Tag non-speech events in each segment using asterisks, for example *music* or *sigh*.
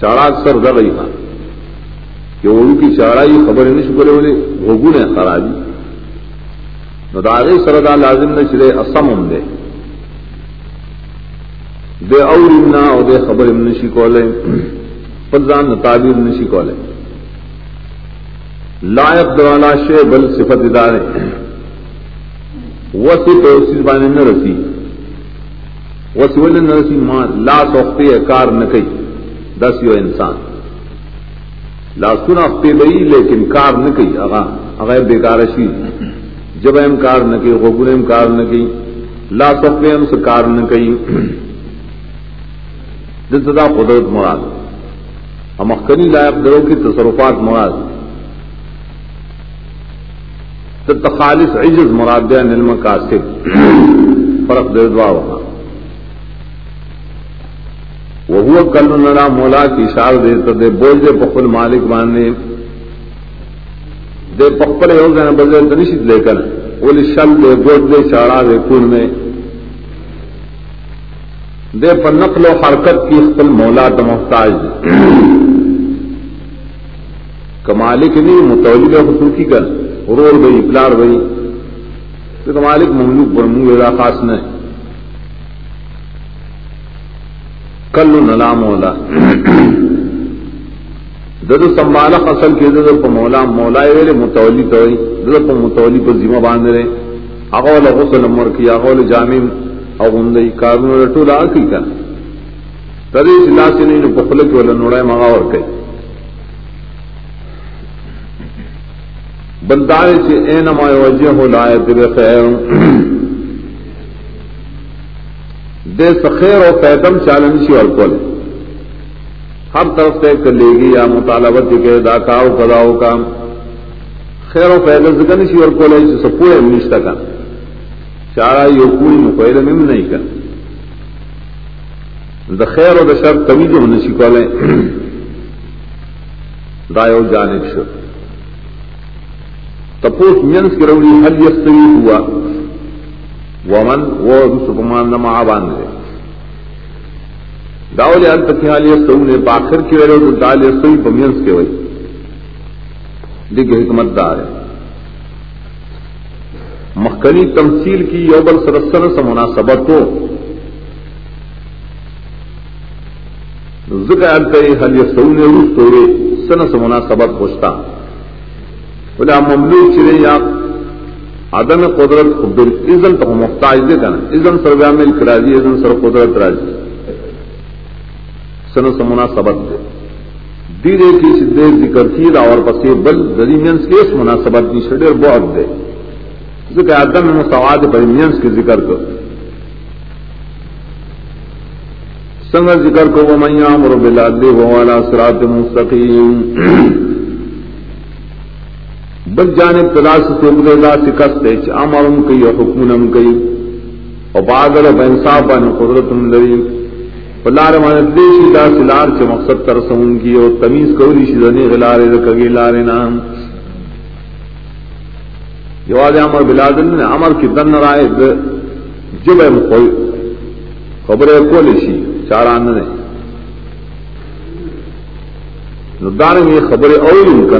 چاڑا اکثر ڈر رہی تھا کہ اردو کی چاڑائی خبر نہیں شکرے بولے گھوگو نے خرابی نداغی سردا لازم نے چلے اسم ہم دے دے اور امنا اور دے خبر امن شی کولے فضان نتابی امن شی کولے لائق دوالا شے بل صفت ادارے وسی تو اسی بانے نہ رسی وسی ولن نہ رسی ماں لا سوختی کار نہ کئی دس یو انسان. لا سنا پہ بئی لیکن کار نہ کئی اگا اگر بیکار شی جب ایم کار نہ کی غبر ایم کار نہ کی لا سوختے ہم سے کار نہ کئی دسدا قدرت مراد. ہم اخنی لائق دروں کی تصرفات مراد. خالص عجز مراد نلم کا صرف فرق دے دعا وہ کل نرا مولا کی اشار دے تو دے بول دے پخل مالک باندھے دے پکڑے ہو گئے بدلے تنشت لے کر۔ بول شل دے گوٹ دے چاڑا دے کن میں دے پر نقل و حرکت کی خپل مولا تو محتاج۔ کمالک نہیں متولی کا خصوصی کر۔ رول گئی پلار گئی تو کمالک مملوک پر منہ خاص نہیں۔ کل نلا مولا. دد سمبالا فصل کے دد پہ مولا مولا ویلے متولی تو دد پہ متولی پہ ذمہ باندھ رہے. اغول غسل امر کی اغول جامع اغندئی کارون رٹو لا کی کا تدی سلا سے نہیں پخل کے والا نوڑا مغا اور کئی بندارے سے اے نما وجہ ہو لائے تیرے خیر دے سخیر اور پیدم چالنشی اور کل ہر طرف سے کر لے گی یا مطالبت کے داکاؤ کداؤ کا خیر و پیدل سے کنشی اور کل ہے سب پورے نشتہ کا. چارا یو پوری مقید میں نہیں کر. دا خیر و دا شر کمی جو نشی کولے دایو جانب شر تپوس مینس کی روڑی حل یستوی ہوا. ومن، وہ سپمان نما باندھ دے داول التقیالی سو نے باخر کی ویلو تو دال سوئی پمینس کے وئی دیکھ حکمت دار ہے۔ مخکنی تمثیل کی یوبل سرسن سے مناسبت ہو۔ ذکر التقی حل سو نے روس توڑے سن سے مناسبت پوچھتا۔ بولے مملوک چلے یا عدم قدرت خبر ازن تو محتاج دے کنا ازن سر بیامل کراجی ازن سر قدرت راجی. سن سمنا سبت دے. دیرے کی سدے ذکر کی اور پسے بل زریمینس کے اس مناسبت کی شڈر بہت دے. ذکر عدم مسواد پریمینس کے ذکر کر. سنگ ذکر کو وہ میاں مرب اللہ وہ والا سرات مستقیم بل جانب تلاش سوکھ دا شکست امرم کئی اور حکم کئی۔ اور بادل بنسا بن قدرت لری پلار من دیشی دا سلار سے مقصد کر سمن کی اور تمیز کوری شدنی غلارے کگی لارے نام جواد امر بلادن نے امر کی دن رائے جب کوئی خبریں کو لشی چاران نے۔ دار میں خبریں اور ان کا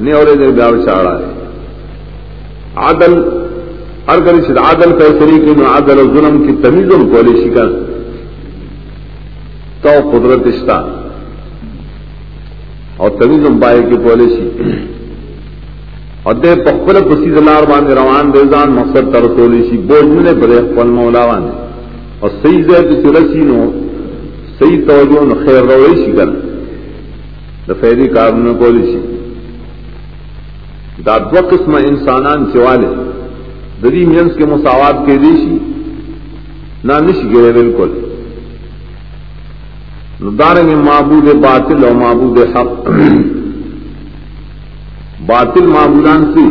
نا نہیں اور چاڑا ہے۔ عادل ہر کری سے عادل فیصلی کی میں عادل اور ظلم کی تمیز ان کو شکن تو قدرت اشتا اور تمیز ان پائے کی پالیسی اور دے پکل پسی دلار باندھ روان دیزان مقصد تر تولیسی بوجھنے بڑے پل مولاوان اور صحیح سے کسی رسی نو، صحیح توجہ خیر روئی شکن دفیری کارن کو لیسی دا دو قسم انسانان چوالے دری مینس کے مساوات کے دیشی نہ نش گرے بالکل. داریں معبود باطل اور معبود حق. *clears throat* باطل معبودان سے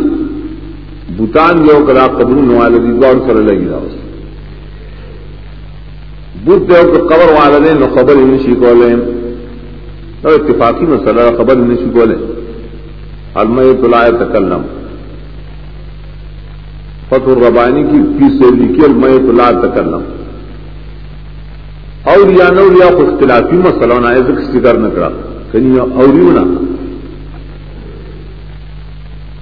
بوتان جو کرا قبول والے اور کر لگی رہا بدھ دیو کو قبر والے نہ خبر انہیں سیکھو لیں اتفاقی مسئلہ خبر انہیں سیکھو لیں المیت لا تکلم۔ فتح الربانی کی فی سے لکھی المیت لا تکلم۔ اور یا نور یا کو اختلافی مسئلہ نہ ہے، ذکر نہ کرا۔ کنی اوریو نہ۔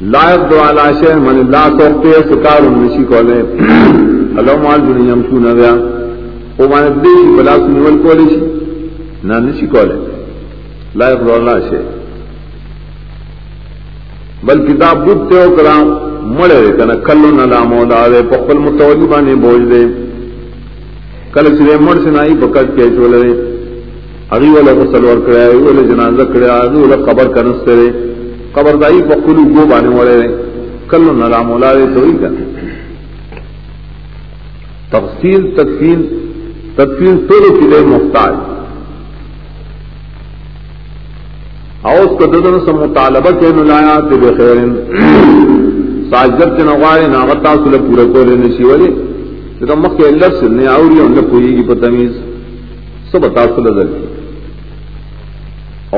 لائق دو علا من اللہ سوکتے سکار نشی کولے اللہ مال جو یمشو نہ گیا۔ او مانے دیشی بلا سنول کولی شی۔ نہ نشی کولے لائق دو علا شہر بل کتاب بدھ تے کرا، مڑے کنا، کلو نہ لا مولا دے پخل متولی بانے بوجھ دے۔ کل چرے مڑ سے نائی پکڑ کے چولے اگی والا کو سلور کرے اگی والا جنازہ کرے اگی والا قبر کنستے رے قبر دائی پخلو گو بانے مڑے رے کلو نہ لا مولا دے تو ہی کنا۔ تفصیل، تکفیل تکفیل تو کلے محتاج اوس کو ددن سم مطالبہ کے نلایا تے بخیر ساجد کے نوائے ناغتا سل پورا کو لینے شی ولی تے مخ کے اللہ سے نے اوری ان کوئی کی پتمیز۔ سب بتا سل ذل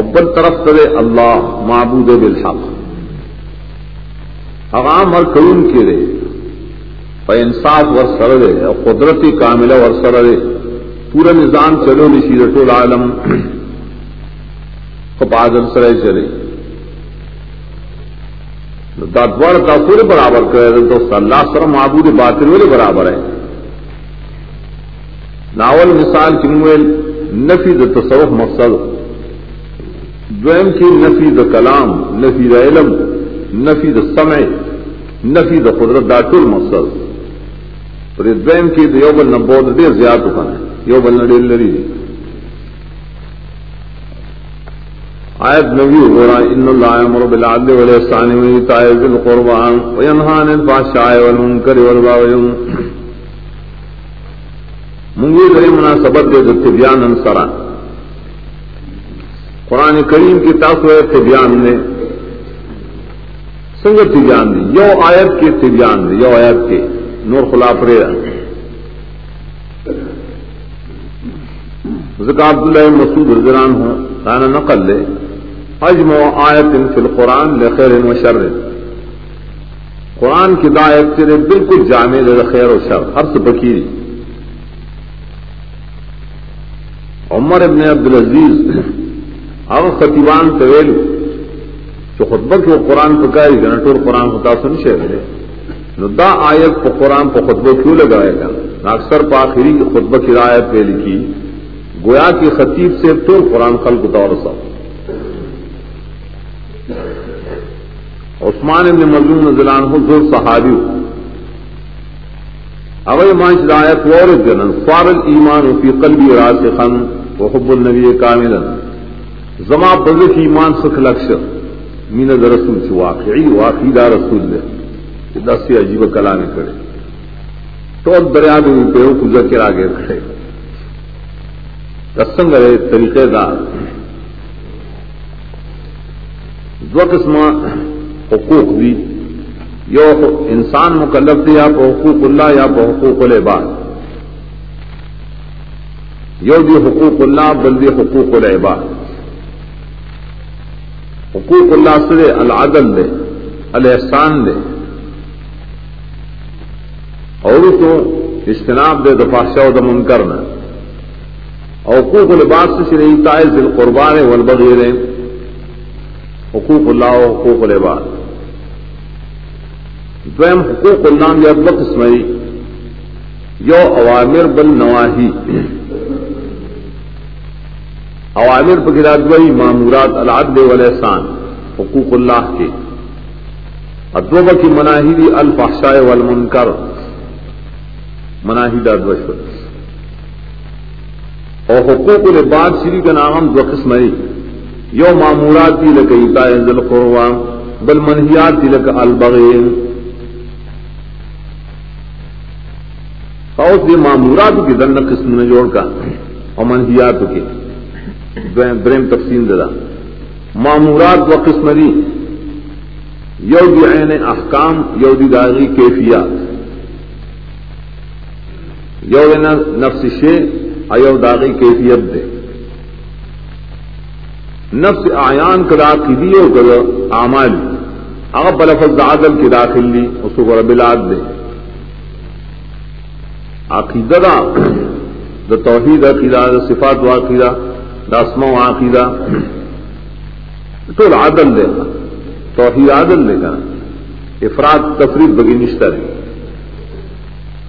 اول طرف کرے اللہ معبود بالحق۔ اغام ہر کون کے رے اور انصاف ور سر دے اور قدرتی کاملہ ور سر دے پورا نظام چلو نشی رسول العالم بادل سرے چلے دور کا پورے برابر کرے دوست اللہ سر معبود باطل والے برابر ہے۔ ناول مثال کنویل نفی د تصوف مقصد۔ دویم کی نفی د کلام، نفی د علم، نفی د سمع، نفی د قدرت دا ټول مقصد۔ پر دویم کی د یو بل نبود ډیر زیات وکړي یو بل ډیر لري آیت نبی غورا ان اللہ امر بالعدل والاحسان وایتاء ذی القربى وینهى عن الفحشاء والمنکر والبغي منگی دری مناسبت دے دے تبیان انصرا قرآن کریم کی تاثر ہے تبیان نے سنگ تبیان دی؟ یو آیت کے تبیان دی، یو آیت کے نور خلاف رے ذکا عبداللہ مسعود رضران ہوں کانا نقل لے اجم و آیت فی القرآن لخیر و شر قرآن کی دایت تیرے بالکل جامع خیر و شر، ہر بکیری عمر ابن عبد العزیز اب خطیبان طویل جو خطبہ کی وہ قرآن پکائی گا ٹور قرآن ہوتا سن شہر نو دا آیت کو قرآن کو خطبہ کیوں لگائے گا؟ اکثر پاخری کی خطبہ کی رایت پہ لکھی، گویا کی خطیب سے ٹور قرآن خلق طور سب عثمان ابن مظلوم نزلان ہو دو صحابی اوی مانچ دایت وور جنن فار الایمان فی قلبی راسخا وحب النبی کاملا. زما بزک ایمان سکھ لکش مین در رسول چھ واقعی واقعی دا رسول لے دس سے عجیب کلامی کرے. تو دریا دے پہ کو ذکر آگے کھڑے. دسنگ رہے، طریقے دار. دو قسم حقوق دی یو انسان مکلف دی، یا حقوق اللہ، یا حقوق العباد۔ یو دی حقوق اللہ، بل دی حقوق العباد۔ حقوق اللہ سے العدل دے، الاحسان دے۔ اور تو اجتناب دے دفاشا و دمن کرنا حقوق العباد سے شرعی تائز دل قربان والبغیر حقوق اللہ و حقوق العباد۔ دویم حقوق اللہ یا دو قسمئی یو اوامر بل نواہی۔ اوامر پکرادوئی معمورات العدل والاحسان حقوق اللہ کے۔ ادوب کی مناہی دی الفحشاء والمنکر۔ مناہی دادوش اور حقوق العباد شری کا نام دو قسمئی یو معمورات دی لکیتا ذل قربان بل منہیات دی لک اور یہ معمورات کی دن قسم نے جوڑ کا اور منحیات کی بریم تقسیم دلا معمورات و قسم دی یو دی عین احکام یو دی داغی کیفیات۔ یو نفس شے ایو داغی کیفیت دے۔ نفس آیان کدا قدی اور اعمال اگر بلفظ عادل کی داخل لی، اس کو ربلاد دے۔ عقیدہ دا دا توحید عقیدہ، دا صفات و عقیدہ، دا اسما و عقیدہ۔ تو عادل دے۔ گا توحید عادل دے گا افراد تفریح بگی نشتہ رہے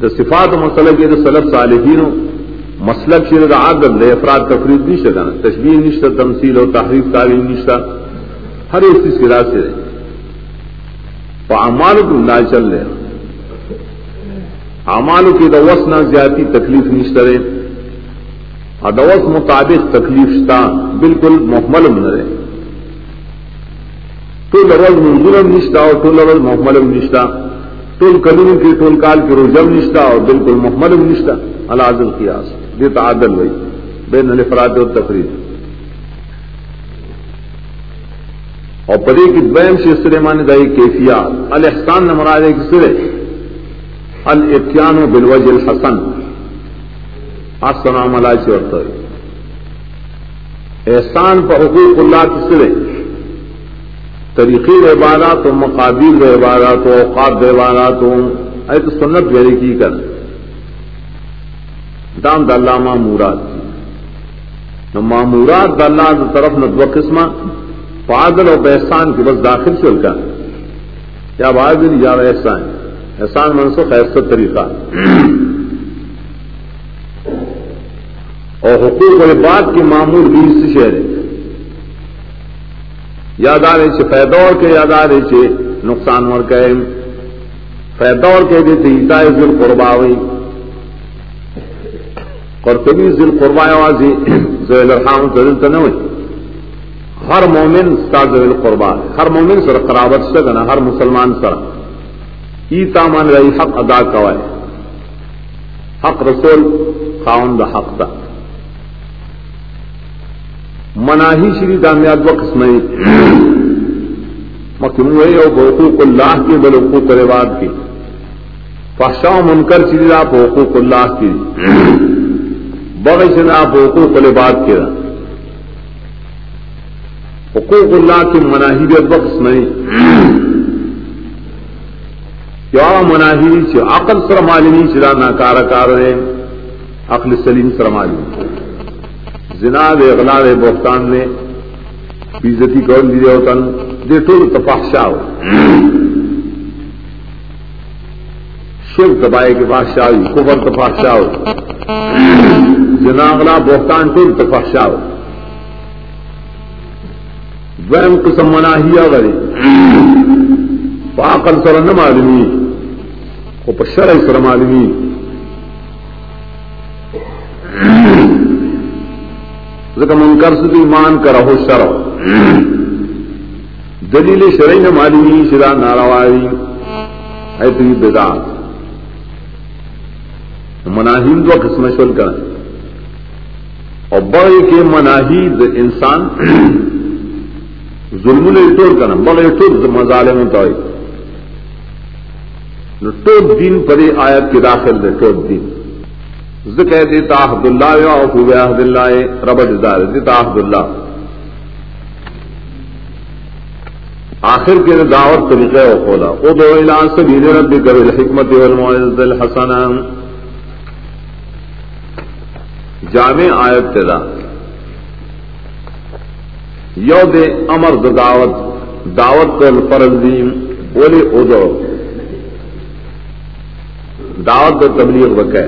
دا صفات و مسئلہ کے دا سلب صالحین مسلک شیر دا عادل دے، افراد تفریح نشتہ گا تشبیح نشتہ، تمثیل و تحریف تعلیم نشتہ۔ ہر ایک چیز کی راہ سے رہے امال کو لا چل رہے امال کی دوس نہ زیادتی تکلیف نشترے ادوس مطابق تکلیف شتا بالکل محمل نہ رہے۔ تو لفظ منظورم نشتا اور تو لفظ محمل نشتا۔ ٹول کلیم کی ٹول کال کی روزم نشتا اور بالکل محمل نشتا۔ العادل کی آس یہ تو عادل بھائی بین الفراد اور تفریح اور پدے کی دویم سے سرے مانے دائی کیفیات۔ الحسان نے مراد ایک سرے۔ الاتیان و بلوج الحسن. السلام علیہ سے ورطا احسان پر حقوق اللہ کی سرے. طریقے عبادات و مقابل عبادات و اوقات عبادات اے تو سنت ویری کی کر. دام دلہ معمورات نہ معمورات دلہ طرف نہ دو قسمہ. پادل اور احسان کی بس داخل سے کا یا بادل یا احسان. احسان منسوخ ایسا طریقہ۔ اور حقوق و بات کی معمول بھی اس شہر یاد آ رہے فیدور کے یاد آ رہے تھے نقصان ور کہ فیدور کے دیتے عیتا ذل قربا ہوئی۔ اور کبھی ذل قربا آوازی زیل الرحام ذل تو نہ ہوئی۔ ہر مومن استاد قربان ہر مومن سر قرابت سے ہر مسلمان سر۔ ای تامان رہی، حق ادا کوائے۔ حق رسول خاون دا حق دا۔ مناہی شری دامیاد و قسمئی مکموئے اور حقوق اللہ کی، بل حقوق رواد کی۔ فحشا منکر چیز آپ حقوق اللہ کی۔ بغش آپ حقوق الباد کی رہا حقوق اللہ کی مناہی بخش نہیں کیا مناہی سے عقل سر مالنی چرا ناکار کار رہے عقل سلیم سر مالنی زنا دے اغلا دے، بہتان نے بیزتی کون دی دے ہوتن دے ٹول تفاحشا ہو شیو دبائے کے بادشاہ کفر تفاحشا ہو زنا اغلا بہتان، ٹول تفاحشا ہو ویم قسم مناہیا غری پاکل سر نہ معلومی وہ پشر سر معلومی منکر سے ایمان کا رہو شر دلیل شرعی نہ معلومی شرا ناراوائی ہے تو بدا مناہیم دو قسم شل کر اور بڑے کے مناہید انسان ظلم نے ٹول کرنا بڑے ٹول مزالے میں تو ٹوٹ دین پری آیت کی داخل دے ٹوٹ دین۔ ذکر دیتا عبد اللہ یا خوب عبد اللہ رب جدار دیتا عبد اللہ آخر کے دعوت طریقہ و کھولا او دو اعلان سے بھی رب کر حکمت الحسن۔ جامع آیت تدا یو دے امر دعوت دعوت کل فرزیم بولے ادو دعوت تبلیغ بکے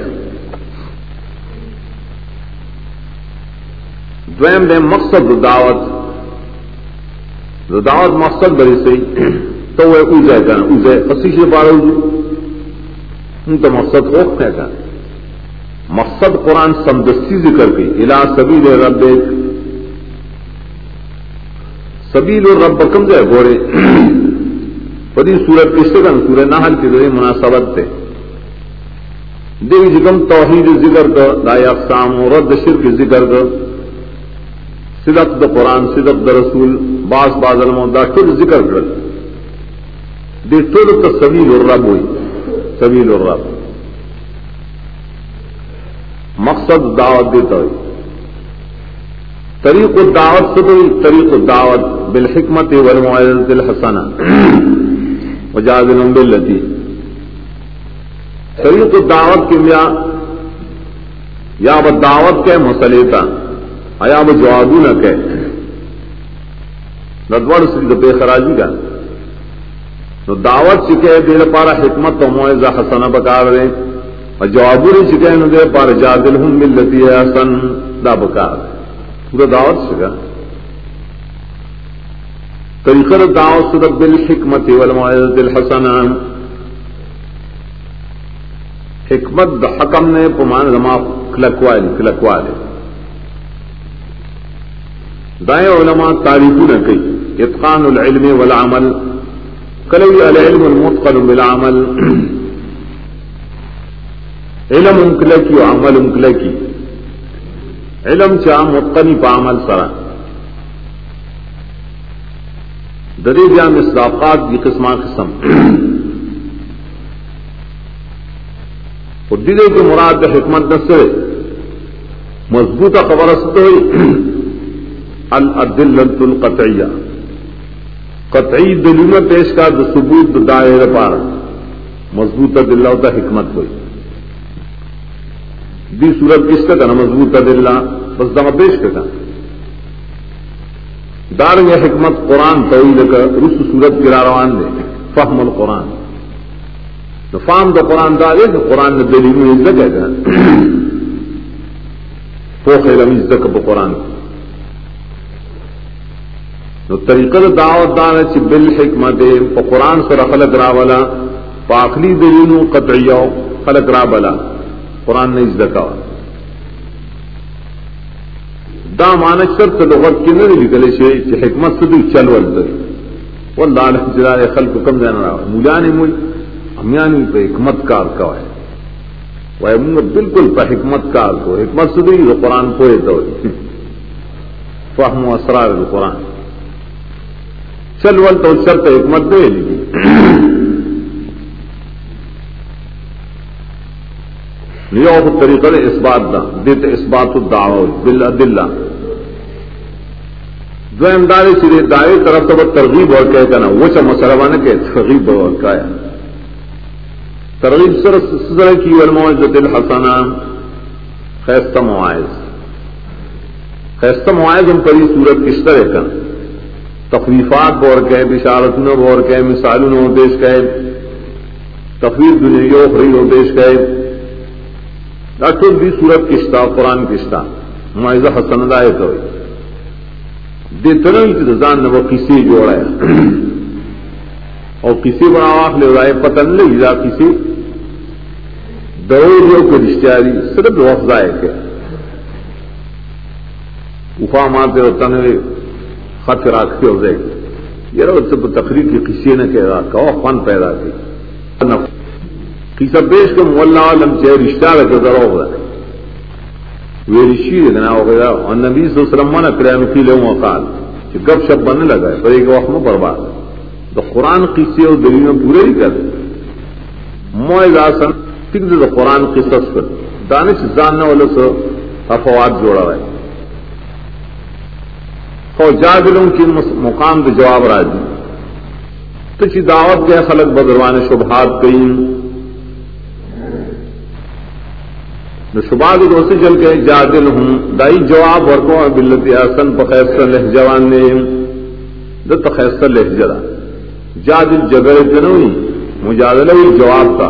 دویم دے مقصد دعوت. دعوت مقصد بڑی سی، تو وہ اوزے کا، اوزے پسی سے بارہ ان تو مقصد خوف ہے کا. مقصد قرآن سمدستی ذکر کی الا سبھی دے رب سبیل اور رب کم جائے گورے پری سورت کس سے سورہ نحل کے ذریعے مناسبت تھے دیوی جگم توحید ذکر کر دایا اقسام رد شرک ذکر کر صدق د قرآن، صدق د رسول باس باز علم دا ٹول ذکر کر دے ٹول تو سبیل الرب ہوئی۔ سبیل الرب۔ مقصد دعوت دیتا ہوئی۔ طریق الدعوت سے کوئی طریق الدعوت بالحکمت والمعزت الحسنہ۔ *clears throat* وجاز الحمد باللتی۔ طریق الدعوت کے میا یا ب دعوت کے مسلیتا یا ب جوابو نہ کہ ندوڑ سے بے خراجی کا تو دعوت چکے دیر پارا حکمت تو معاوضہ حسن بکار رہے۔ اور جوابو نے چکے نو دیر پار جا دل ہوں ملتی ہے حسن دا بکار پورا دعوت چکا۔ طریقہ دعوت صدق بالحکمت والمعاوضہ الحسن حکمت د حکم نے پمان زما کلکوال کلکوال دائیں علماء تعریف نہ کئی اتقان العلم والعمل کلوی العلم المتقن بالعمل۔ علم انکلکی و عمل انکلکی علم چا متقنی پا عمل سرا۔ دری جام اصلاقات کی قسمہ قسم۔ دیدے کی مراد حکمت نہ سے مضبوط خبر ہوئی۔ الدلت القطعیہ قطعی دلیل پیش کا جو ثبوت دائر پار مضبوط دلہ ہوتا حکمت ہوئی۔ دی صورت کس کا کہنا مضبوط دلہ؟ بس دما پیش کا دار یہ حکمت قرآن طویل کر رس صورت گرا روان دے۔ فہم القرآن۔ تو فام تو قرآن دار ہے کہ قرآن نے دلی میں عزت ہے گا فوق علم عزت کو قرآن تو طریقہ دا دعوت دار ہے بل حکمت پا قرآن سے خلق را بلا پاخلی دلینو قطعیو خلق را بلا قرآن نے عزت کا دا مانک شرط لغت کی نہیں لکھلے شے کہ حکمت سے بھی چل ول واللہ علیہ جلال خلق کم جانا رہا مولانے موئی ہمیانی پہ حکمت کار کا ہے وہ بالکل پہ حکمت کار کو، حکمت سے بھی قرآن کو تو *laughs* فہم و اسرار قرآن۔ چل ول تو شرط حکمت دے لی *clears throat* یہ طریقہ اس بات دا دیتے اس بات الدعو بل دلہ جو امداری سیدھے دائیں طرف تو ترغیب اور کہہ کہنا وہ چا مسئلہ نے کہ ترغیب اور کہا ترغیب سر سر کی والموعظت الحسنہ۔ خیستہ معائز خیستہ معائز ہم پری صورت کس طرح کا تخلیفات بور کے بشارت نہ بور کے مثال نو پیش کہ تفریح دنیا خری ہو پیش کہ ڈاکٹر بھی صورت کشتہ قرآن کشتہ معائزہ حسن دائے تو۔ دے تنوی کی رضان نے وہ کسی جوڑا ہے۔ *clears throat* اور کسی بنا آخ لے رہا ہے پتن لے جا کسی دوریوں کو رشتہاری صرف وفزا ہے کیا افا مارتے ہوتا نے خط راکھتے ہو جائے یہ رو سب تقریر کی کسی نے کہہ رہا کہ فن پیدا کی. کسی بیش کو مولا عالم چاہے رشتہ رکھے ذرا ہو رہا وہ رشی دیکھنا ہو گیا اور نبی سے سرما نہ کرے میں لے وقال کہ گپ شپ بننے لگا ہے پر ایک وقت میں برباد. تو قرآن قصے اور دلی میں پورے ہی کر موئے آسن ٹھیک دے قرآن قصص کر دانش جاننے والے سے افواد جوڑا ہے فوجادلوں کی مقام کے جواب راجی تو چی دعوت کے خلق بدروان شبہات کئی شباد سے چل کے جادل ہوں دائی جواب ورکو بلت حسن پخیسر لہ جوان نے دت خیسر لہ جلا جادل جگہ جنوئی مجادلہ جواب کا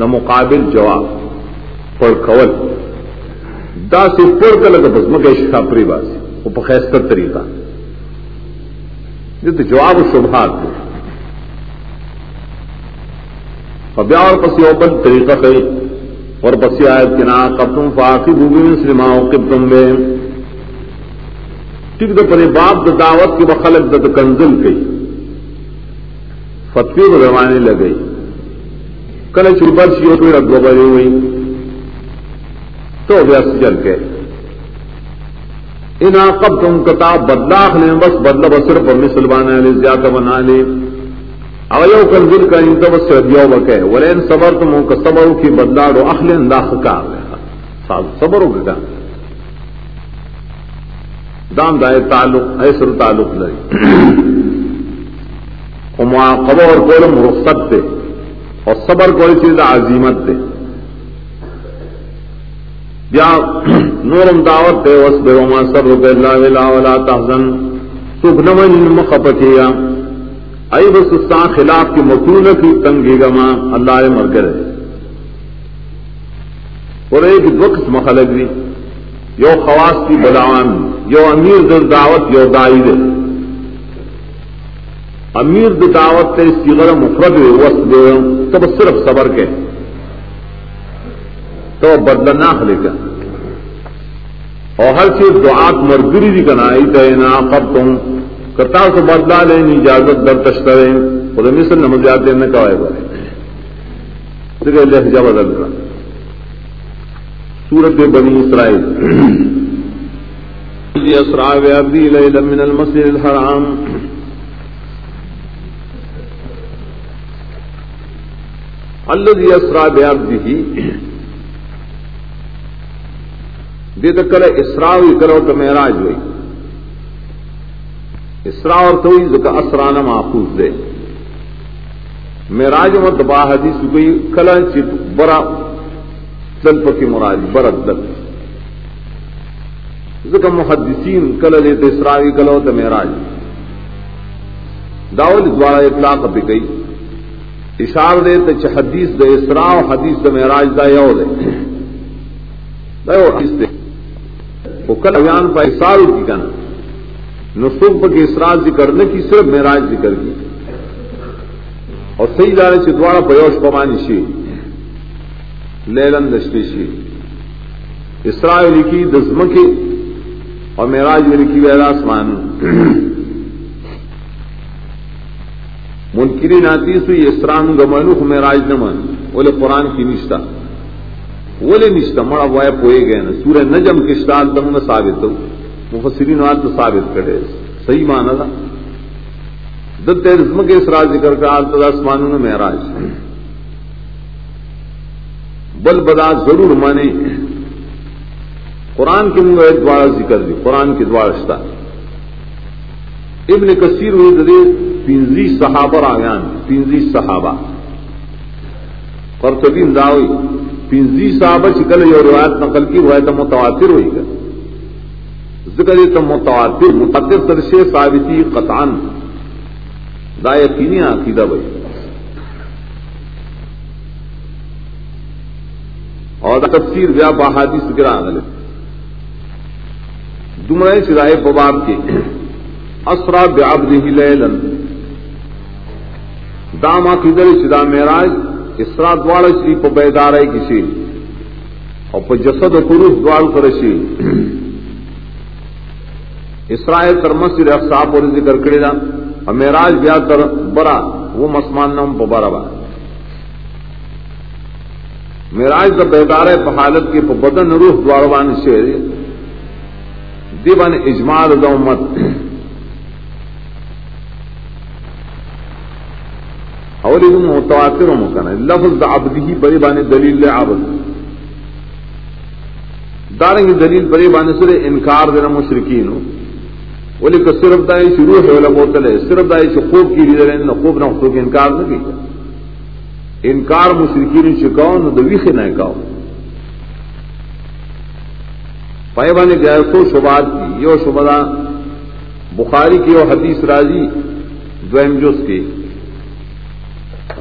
نہ مقابل جواب پر کول دا سے پور کا لگا بس مکہ شاپری باس وہ پخیستر طریقہ یہ تو جواب شبہات ہے اور بیا اور پسی اوپن طریقہ کئی اور پسی آئے کہ نا کب تم فاقی بوبی میں سلما کب تم میں ٹھیک تو پنے باپ دا دعوت کی بخلق دا کنزل کی فتوی روانے لگئی کل چربر سی ہوئی رب بری ہوئی۔ تو ویس چل کے۔ ان کب تم کتاب بدلاخ لیں بس بدلا بسر پر مسلمان علی زیادہ بنا لے۔ اویو کنزل کا ان تب سردیو بکے ولین صبر تم کا صبر کی بدلا دو اخل انداخ کا صبر ہو گا دام دائے تعلق ایسر تعلق لئی *clears throat* قبر اور کولم رخصت دے۔ اور صبر کوئی چیز عظیمت دے۔ بیا نورم دعوت تے وس بے وما سر رب اللہ ولا ولا تحزن۔ سوک نمن مخفتیا ای بس استان خلاف کی متون کی، تنگی گما اللہ مر کرے اور ایک وقت مخلق بھی یو خواص کی بلاوان، یو امیر در دعوت، یو دائی دے۔ امیر دعوت کی غرم مفرد وسط دے تب صرف صبر کے۔ تو بدل نہ خلے کا۔ اور ہر چیز دعات مرگری دی کنائی دینا کب تم۔ کرتا سے بدلا لیں اجازت در تشترے خود مصر نمز جاتے ہیں کہ بولے لہجہ بدل رہا سورت بنی اسرائیل۔ *clears throat* *clears throat* اسرا ویابی من المسجد الحرام۔ الذي اسرا بعبده. دے تو کرے اسرا ہوئی کرو تو معراج ہوئی اسرا اور تو زکا اسرانا محفوظ دے معراج مت با حدیث کوئی کلا چت برا چل پکی مراج برت دل زکا محدثین کلا دے تو اسرا ہوئی کلو تو معراج. داول دوارا اطلاق پہ گئی اشار دے تو حدیث دے اسرا حدیث دے معراج دا یو دے۔ دا حدیث دے۔ وہ کل بیان پہ سال کی کنا۔ نصب کے اسرار ذکر نہ کی، صرف معراج ذکر کی۔ اور صحیح دارے سے دوارا پیوش پمانی شی۔ لیلن دشتی شی۔ اسرا لکھی دزم کی اور معراج لکھی ویلا آسمان منکری ناتی سوئی اسران گمنوخ معراج نہ من بولے قرآن کی نشتہ ولی نشتا. مڑا وائے پوئے گئے نا. سورہ نجم کی شتال تم نے ثابت ہو. مفسرین وال تو ثابت کرے. صحیح مانا تھا دل رزم کے اسرا ذکر کا آل تدا نے معراج. بل بدا ضرور مانے. قرآن کے منگا دوارا ذکر دی. قرآن کے دوارا شتا ابن کثیر ہوئی پنزی صحابہ آیان پنزی صحابہ۔ قرطبی انداوی پنزی صاحب چکل یہ روایت نقل کی روایت متواتر ہوئی گا ذکر یہ تو متواتر متاثر سرشے ثابتی قطان دا یقینی عقیدہ بھائی۔ اور تفسیر ویا بہادی سگرا گلے۔ دمرے سرائے بباب کے۔ اسرا بیاب نہیں لیلن دام عقیدر سدا معراج، اسرا دوار شری پہ بیدار ہے کسی اور پہ جسد و قروف دوار کرشی. اسرائے ترمس رفصاف اور ذکر کرے دا. اور میراج بیا تر برا، وہ مسمان نام پہ برا با. میراج کا بیدار ہے پہ حالت کے پہ بدن روح دوار بان شیر دیوان اجمال دا امت. اور یہ متواتر مکن لفظ عبدی بڑی بانے دلیل عبد. داریں گے دلیل بڑی بانے سر انکار دینا مشرقین ہو بولے کہ صرف دائی شروع ہے والا بوتل ہے صرف دائی سے خوب کی لیدر نہ خوب نہ خوب انکار نہ کی. انکار مشرقین چکاؤ نہ دویخ نہ کہو پائے بانے گئے سو شبات کی. یہ شبدا بخاری کی اور حدیث راضی دویم جس کی.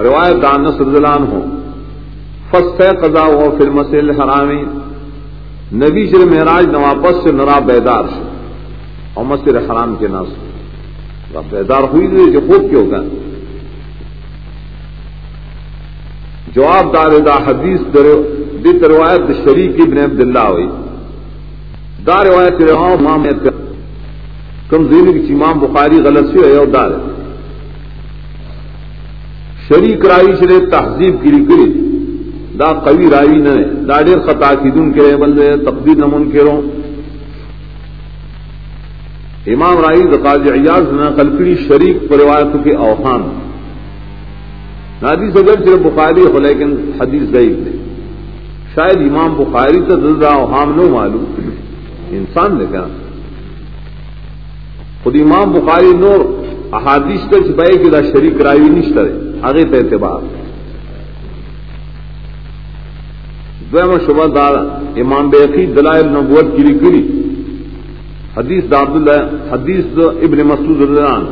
روایت دانس رضلان ہو فسٹ قضا ہو پھر مسل حرامی نبی شر معراج نواپس سے نرا بیدار سے اور مسر حرام کے ناس بیدار ہوئی نہیں جو خوب کیوں گا؟ جواب دار دا حدیث دت روایت شریک ابن عبد اللہ ہوئی۔ دا روایت مام کم کی امام بخاری غلط سی ہے دار شریک رائی شرے تہذیب گری گری دا قوی رائی نہ دا ڈیر خطا کی دن کے بندے تقدیر نمن کے رو. امام رائی زقاج ایاز نہ کلکڑی شریک پروایت کے اوہان نادی سگر صرف بخاری ہو لیکن حدیث گئی تھے شاید امام بخاری تو زلزہ اوہام نو معلوم. انسان نے کہا خود امام بخاری نور احادیث کا چھپائے کہ دا شریک راوی رائی نشترے آگے اعتبار۔ دویم شبہ دار امام بیقی دلائل نبوت کی لکلی حدیث دا عبداللہ، حدیث دا ابن مسعود رضی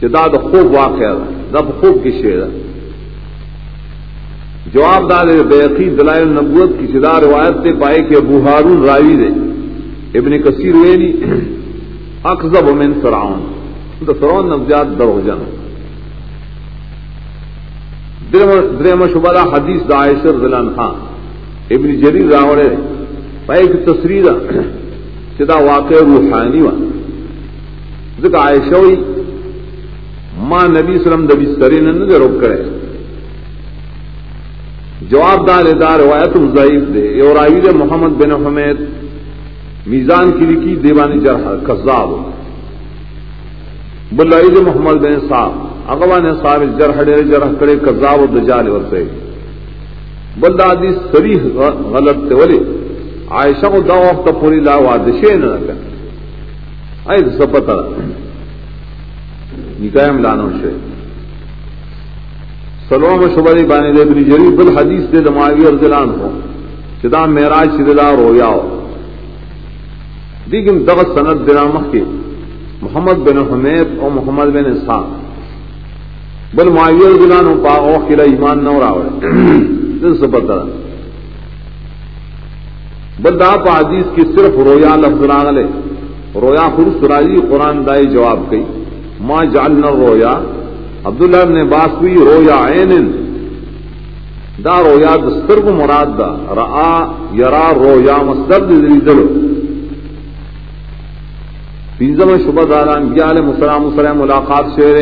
کہ دا دا خوب واقع دا دا خوب کی شعر جواب دار بیقی دلائل نبوت کی سدا روایت سے پائے کہ ابو ہارون راوی دے۔ ابن کثیر ویلی اکزب من فرعون۔ تو فرعون نبجات در ہو درم شبہ حدیث دا عائشہ رضی اللہ عنہ. ابن جریر راوڑے پائے کی تصریح چدا واقع روحانی وا. ذکر عائشہ ہوئی ماں نبی سلم دبی سرین نے روک کرے. جواب دار دار روایت ضعیف دے. اور آئی محمد بن حمید میزان کی لکھی دیوانی جرح کذاب. بلعید محمد بن صاحب اغوان صاحب جرح ڈیر جرح کرے کذاب و دجال ورتے بلدادی سریح غلط تے ولی، عائشہ کو دا وقت پوری لا وادشے نہ کر۔ اے سپتا نکاح ملانو شے۔ سلوم شبری بانی دے بری جری، بل حدیث دے دماغی اور دلان ہو چدا معراج شدلا رویا ہو۔ دیکن دغت سند درامخ کے محمد بن حمید اور محمد بن اسحاق. بل معاویہ دلان ہو پا او قلعہ ایمان نہ راوڑے. *clears throat* دل سے پتہ بل دا پا حدیث کی صرف رویا لفظ راغلے. رویا خود سراجی قرآن دائی جواب کئی. ما جعلنا رویا عبداللہ نے باس ہوئی رویا عین دا رویا دستر کو مراد دا. را یرا رویا مستر دلو. پنجم شبہ دارا انبیاء علیہ السلام السلام ملاقات شعر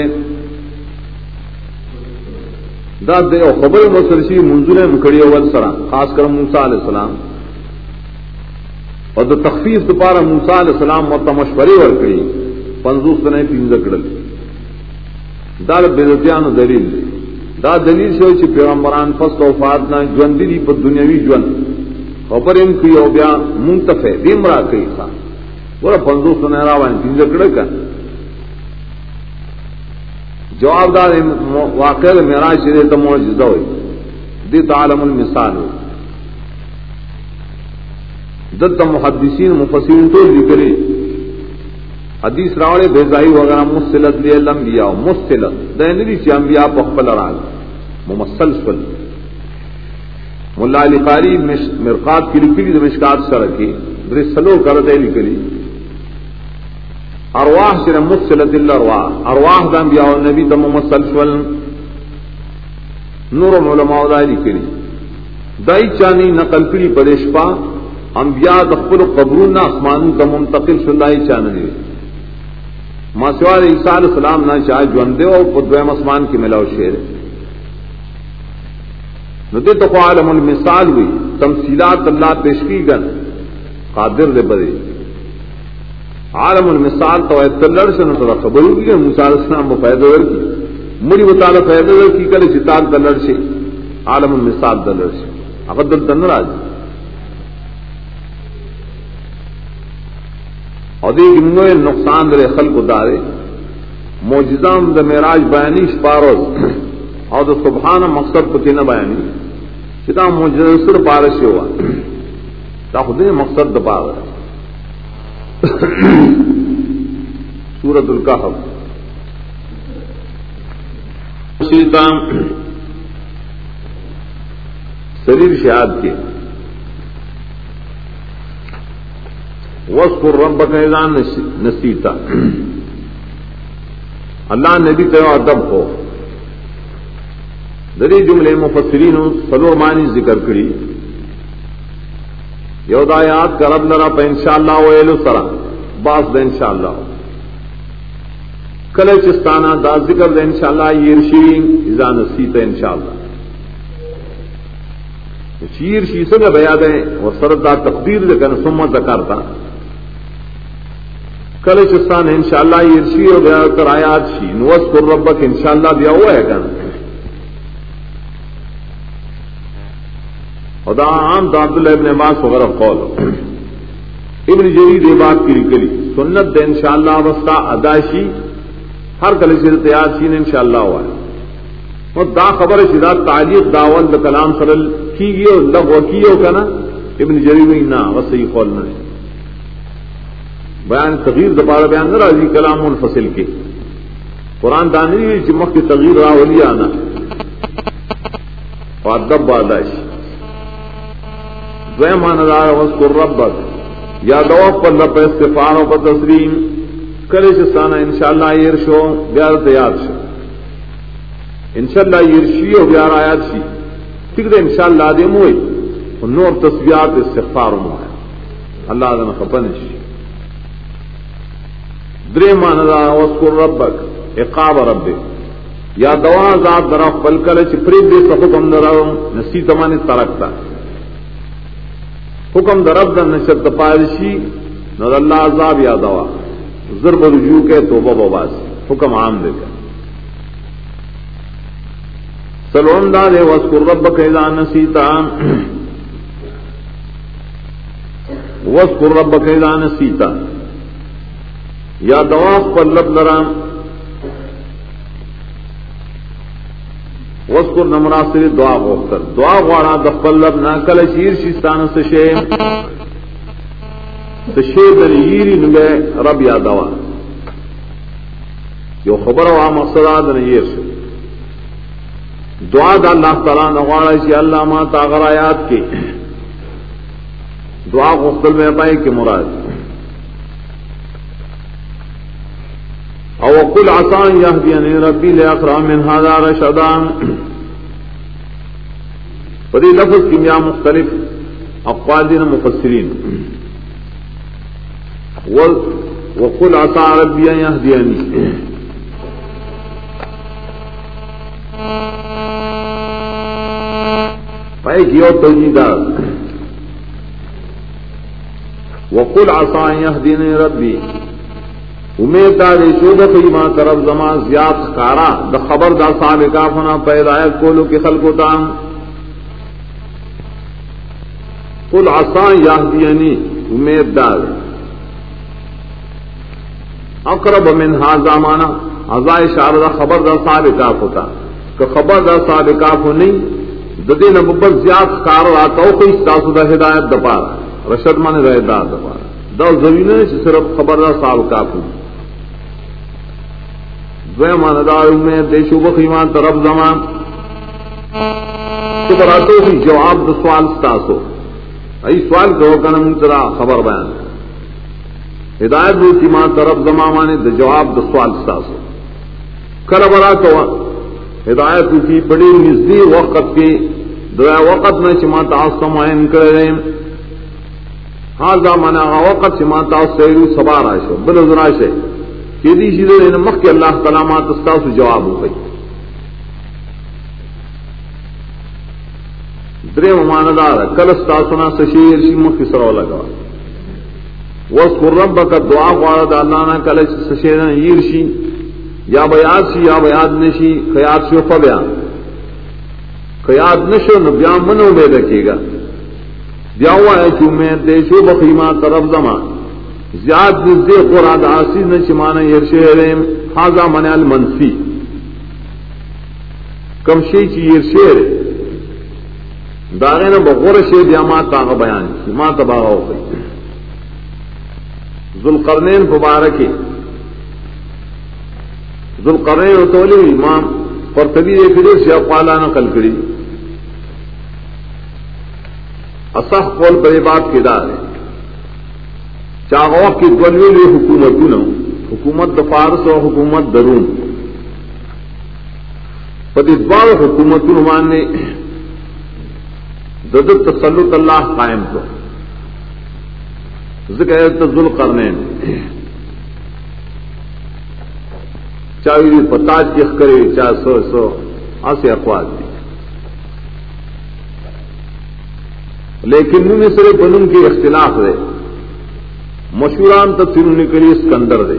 دا دے او خبر مسرشی منظور مکڑی اول سرا، خاص کر موسیٰ علیہ السلام۔ اور دا تخفیف دوپارہ موسیٰ علیہ السلام مطلب اور تمشوری ورکڑی پنزوس نے پنجہ کڑل۔ دار بےزتیان دلیل۔ دا دلیل شو چې پیغمبران پس تو توفات نه ژوند دي په دنیوي ژوند خبر ان کی او بیا منتفع دیم را کوي ښا ور پندو سن را باندې څنګه کړه کا جواب دار واقع معراج شری ته معجزه وي دي تعلم المثال ہوئی۔ دت محدثین، مفسرین ټول لیکلي حدیث راوڑے، بیزائی وغیرہ مسلط لی الانبیاء مسلط دینری چی انبیاء پخپل راگ ممسلسل ملا علی قاری مرقات کی لکلی دو مشکات سرکی در سلو کردے لکلی ارواح سر مسلط اللہ ارواح ارواح دا انبیاء و نبی دا ممسلسل نور علماء دا لکلی دائی چانی نقل کری پدشپا انبیاء دخپل قبرون اسمانون تا منتقل شلائی چاننی ماسوار عیسیٰ علیہ السلام نہ چاہے جوندے ہو پدویم اسمان کی ملاو شیر. ندی تو عالم المثال ہوئی. تمثیلات اللہ پیش کی گن. قادر دے بدے. عالم المثال تو لڑ سے نہ تو خبر ہوگی کہ موسیٰ علیہ السلام وہ پیدا ور کی مڑی مطالعہ پیدا ور کی جی کل چتال دلڑ سے۔ عالم المثال دلڑ سے۔ اقدر دن راج۔ اور دیکھ نقصان در خل کو دارے۔ موجزام د معراج بیانی شپاروز۔ اور د سبحان مقصد پتی نہ بیانی۔ چتا موجزر پارش ہوا۔ تا خود مقصد د پار سورت القحف شریر شہاد کے. وسکر رب کا اعلان نصیتا اللہ نبی تو ادب ہو. دری جملے مفسرین سلو مانی ذکر کری. یودایات کا رب لرا پہ ان شاء اللہ ویلو سرا۔ باس دے ان شاء اللہ کل چستانہ دا ذکر دے ان شاء اللہ یہ شیرین ازا نصیتا ان شاء اللہ شیر شی سنگ بیا دیں اور سردا تقدیر دے کر سمت کرتا کل چستان ان شاء اللہ یہ ارشی اور گیا کر آیات شی۔ نوس کو ربک ان شاء اللہ دیا ہوا ہے گا خدا عام تو عبداللہ ابن عباس وغیرہ قول. ابن جری دے بات کی کری سنت دے ان شاء اللہ وسطہ اداشی ہر کل سے تیار شی نے ان شاء اللہ ہوا ہے. اور دا خبر شدہ تعلیق داول دا کلام صلی کی گی اور لگ وکی ہو کا نا ابن جری نہ بس صحیح قول نہ بیان تغیر دوبارہ بیان نہ راضی، کلام الفصل کے قرآن دانی ہوئی چمک کی تغیر راہ ولی آنا. اور دب بادش مان رہا وس کو ربت یا دو پر رب استفانوں پر تسلیم۔ کرے سستانہ ان شاء اللہ یہ شو بیار تیار شو۔ ان شاء اللہ یہ شی ہو، بیار آیات شی۔ ٹھیک ان شاء اللہ دے موئی نور تصویات استغفار مو اللہ دن خپن شی۔ درے مان رہا وس ربک اقاب رب یا دوا ذات درا پل کر چپری دے تو حکم درا نسی زمانے ترکتا ہے حکم درب در نشر پائرشی نر اللہ عذاب یا دوا ضرب رجوع کے تو بباس حکم عام دے کر سلوم دا دے وسکر رب قیدا نسیتا وسکر رب قیدا نسیتا یا دوا پر لب لرام. وسکر نمراسری دعا غوختر دعا غواړه د خپل لب نه. کله شیر شستانه څه شي د شی د یری نه رب یا دوا یو خبر او مقصد دا نه یې دعا د الله تعالی نه غواړي چې الله ما تا غر آیات کې دعا غوښتل مې پای کې مراد. او کل آسان یہ ربی لاقرام من هذا رشدا. پدی لفظ کیمیا مختلف اقوال دین مفسرین. وقل عطا ربی یهدیانی پائے کیو توجیدار وقل عطا یهدیانی ربی امید دا دے شو دا فیما طرف زمان زیاد خارا دا خبر دا صاحب کافنا پیدایت کولو کی خلقو تام کل آسان یاہدینی امید دا دے اقرب من ہاضا مانا. ازائے شاردا خبر دا صاحب کاف ہوتا کہ خبر دا صاحب کاف نہیں ددے نبت زیاد کار آتا ہو کوئی تاسو دا ہدایت دپارا رشد من رہ دا دپارا دا زمین صرف خبر دا صاحب کاف ہوتا دویمان ماندار میں دیشو بخیمان طرف زمان تو براتو بھی جواب دو سوال ستاسو۔ ای سوال کرو کنم ترا خبر بیان۔ ہدایت دو سیما طرف زمان مانے دو جواب دو سوال ستاسو۔ کر براتو ہدایت کی بڑی نزدی وقت کی۔ دو وقت میں چما تاس معین کر رہے۔ ہیں ہاں زمانہ وقت چما تاس سیرو سبار آشو بلزر آشے کیدی شیدو دین مخ کے اللہ کلامات استاسو جواب ہو گئی۔ درے مماندار کل استاسونا سشیر شی مخ سرو لگا۔ وذکر ربک دعا غوار دا اللہ نا کل سشیر ییر شی یا بیاد شی یا بیاد نشی خیات شی فبیا خیات نشو نو بیا منو بے رکھے گا۔ بیا ہوا ہے چومید دے، شو بخیمہ طرف زمان۔ زیاد نزدے قرآن آسی نہ چمانا یرشیر حاضا من المنفی. کم شی چی یرشیر داغے نہ بغور شیر یا ماں تاغ بیان کی ماں تباہ ہو گئی. ذوالقرنین مبارک ذوالقرنین تولی امام پر تبھی ایک دیر سے اقوالا نقل کری. اصح قول پر بات کے دار ہے. چاغو کی دولوی حکومت حکومت فارس اور حکومت درون پدار حکومت نمان نے دد تسلط اللہ قائم کو ذکر تزل کرنے چاہے پتاج کس کرے چاہے سو سو آسے اخبار دی لیکن ان سر بنوں کے اختلاف رہے مشہوران تفسیر نکلی اسکندر دے۔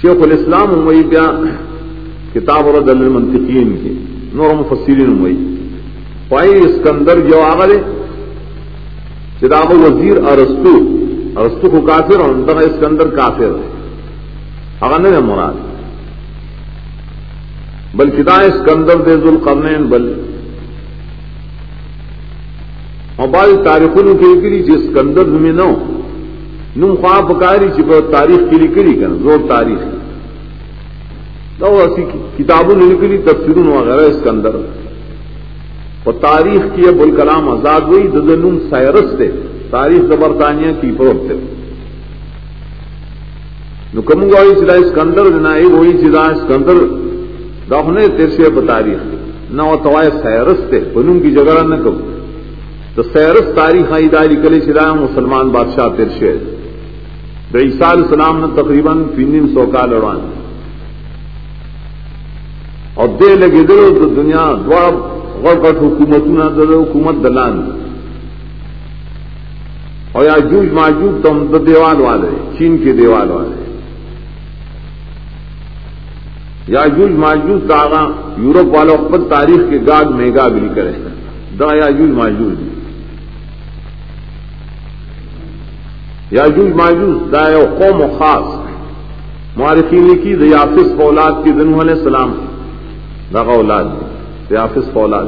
شیخ الاسلام امئی پیا کتاب اور دل منطقین کی، نور مفسرین امئی پائی اسکندر جو آگے چراغ وزیر ارستو ارستو کو کافر اور انتر اسکندر کافر ہے اگر نہیں مراد۔ بل کتا اسکندر دے ذل کرنے بل اور بعض تاریخوں کے لیے جس کندر میں نو نم خواب پکاری چپ تاریخ کی لکڑی کر زور تاریخ نو ایسی کتابوں نے لکھی تفسیر وغیرہ اس کے اندر اور تاریخ کی ابو الکلام آزاد ہوئی ددن سائرس تھے تاریخ برطانیہ کی فروخت تھے نکم گوئی چلا اسکندر نہ وہی چلا اسکندر داخنے تیرسے پر نہ وہ توائے سیرس تھے بنوں کی جگہ نہ کب تو سیرس تاریخ داری کلے چلا مسلمان بادشاہ تیرشے عیسیٰ علیہ السلام نے تقریباً تین سو کا لڑوان اور دے لگے دلو تو دنیا دوڑ غڑ پٹ حکومت نہ دلو حکومت دلان۔ اور یا جوج ماجوج تم تو دیوال والے، چین کے دیوال والے۔ یاجوج ماجوج داغا یورپ والوں پر تاریخ کے گاگ میگا بھی کرے۔ دا یاجوج ماجوج یاجوج ماجوج دا قوم و خاص. معرفین کی ریافس فولاد کی دن علیہ السلام. داغا اولاد ریافس فولاد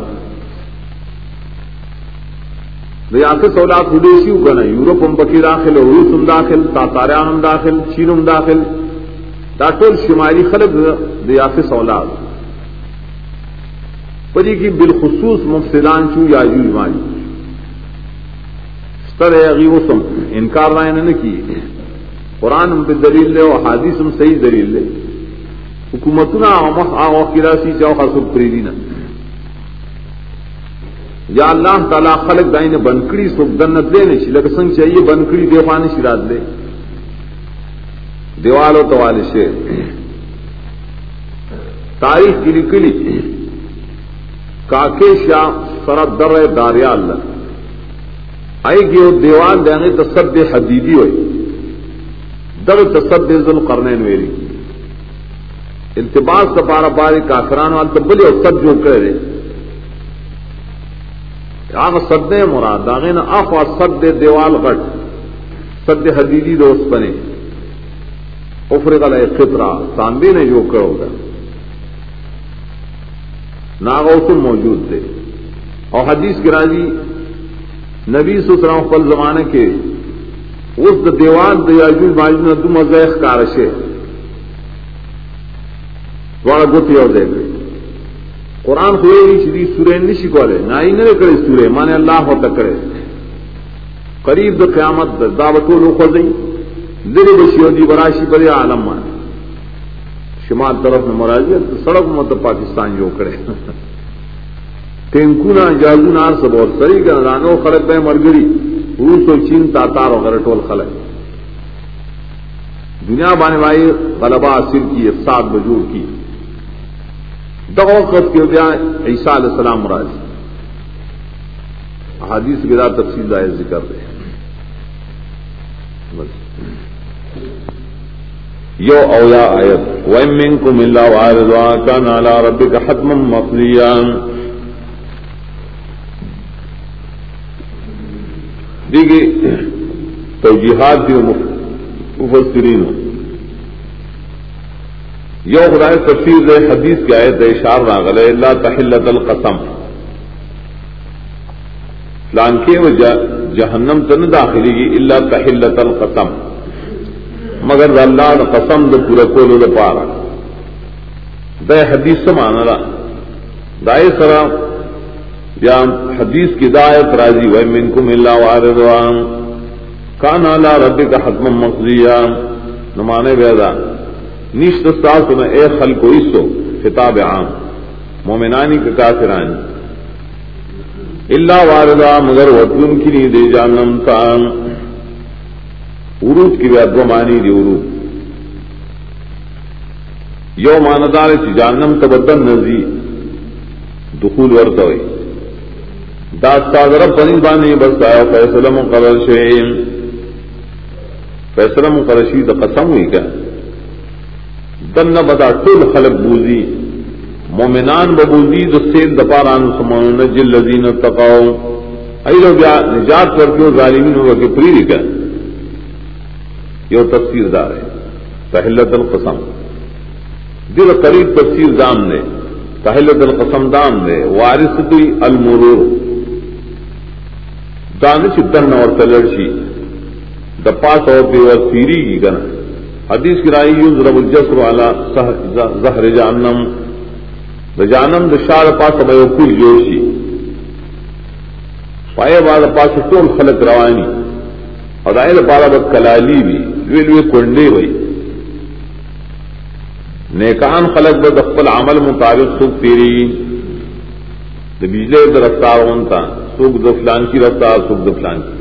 ریافس اولاد خدیشی کا نا یورپ ہم بکی داخل روس ہم داخل، تاتاریان داخل، چین ہم داخل. ڈاکٹر شمالی خلق ریاست اولاد. پری کی بالخصوص مفسدان چو یا یو ماجو ستر وسم انکار رائے نے کی۔ قرآن ہم پہ دلیل لے اور حادث ہم صحیح دلیل لے حکومت نہ آ کراسی چاو خاص پریدی یا اللہ تعالیٰ خلق دائیں بنکڑی سکھ دنت دے نہیں لگ سنگ چاہیے بنکڑی دے پانی شراد لے دیوالوں تو والے سے تاریخ کی نکلی کاکے شاہ سرد در داریال آئی گی وہ دیوال دیں گے تصد حدیدی ہوئی۔ در تصد ظلم کرنے میری التباس کا پارا پاری کاکران وال تو بولے اور سب جو کہہ رہے آگ سدے مراد آگے نا آخ سد دیوال گٹ سد حدیدی دوست بنے۔ افرق علیہ خطرہ ساندی نے جو کرو گا۔ ناغوسم موجود تھے اور حدیث کے راضی نبی سسرام پل زمانے کے اس دیوان دیاجو ماجو نے تم ازیخ کارشے بڑا گتی اور دے گئی قرآن ہوئے ہی شدی سورے نشی کو رہے نہ ہی نہیں کرے سورے مانے اللہ ہو تکڑے قریب د قیامت دعوت لوگ ہو گئی دلی بشی دی براشی پر عالم مان شمال طرف میں مراجی سڑک مت پاکستان جو کرے *laughs* ٹینکونا، جاگونا سب اور سری کا رانو خلق بے مرگری۔ روس و چین تاتار وغیرہ ٹول خلق۔ دنیا بانے بھائی غلبہ سر کی سات بجور کی۔ دغوقت کے دیا عیسیٰ علیہ السلام مراج حادیث کے بعد تفصیل ظاہر ذکر رہے بس۔ یو اویا آیت۔ ویم کو ملا وارضا کا نالا رب کا دیکھیے تو جہاد کی مفسرین یو خدا تفسیر ہے حدیث کی آیت اشار راغل اللہ تحلت القسم. لانکے و جہنم تن داخلی کی اللہ تحلت القسم. مگر اللہ قسم د پورا کولو د پارا. دا حدیث سے مانا دائے سرا یا حدیث کی دایت راضی و من کو ملا واردوان کان الا رب کا حتم مقضیا. نمانے بیدا نیشت ساس میں اے خل کو اسو خطاب عام. مومنانی کا کافرانی. اللہ واردا مگر وطن کی نہیں دے جانم تان عروج کی دو مانی دی عروج. یو ماندار چی جانم تبدن نزی. دخول ورتا ہوئی داستا ضرب پنی بانی بس آیا فیصلہ مقرر شئیم فیصلہ مقرر شئی دا قسم ہوئی کیا دن بدا ټول خلق بوزی مومنان ببوزی دو سید دپاران سمانو نجل لذین تقاو ایلو بیا نجات ورکیو ظالمین ہوا کہ پریری کیا یہ تفصیل دار ہے تحلت القسم. دل قریب تفصیل دام نے تحلت القسم دام نے وارث المرور. دانش دن اور تلرشی دپاس اور پیور سیری کی گنا حدیث کی رائی یوز رب الجسر والا زہر جانم جانم دشار پاس اب کل جوشی پائے بال پاس ٹول خلق روانی۔ اور آئے پارا بد کلالی بھی۔ لوے لوے کنڈے ہوئی۔ نیکان خلق بد اقبل عمل مطابق سوکھ تیری۔ بجلے د رفتار ہوتا سوکھ دو فلان کی رفتار سوکھ دو فلان کی۔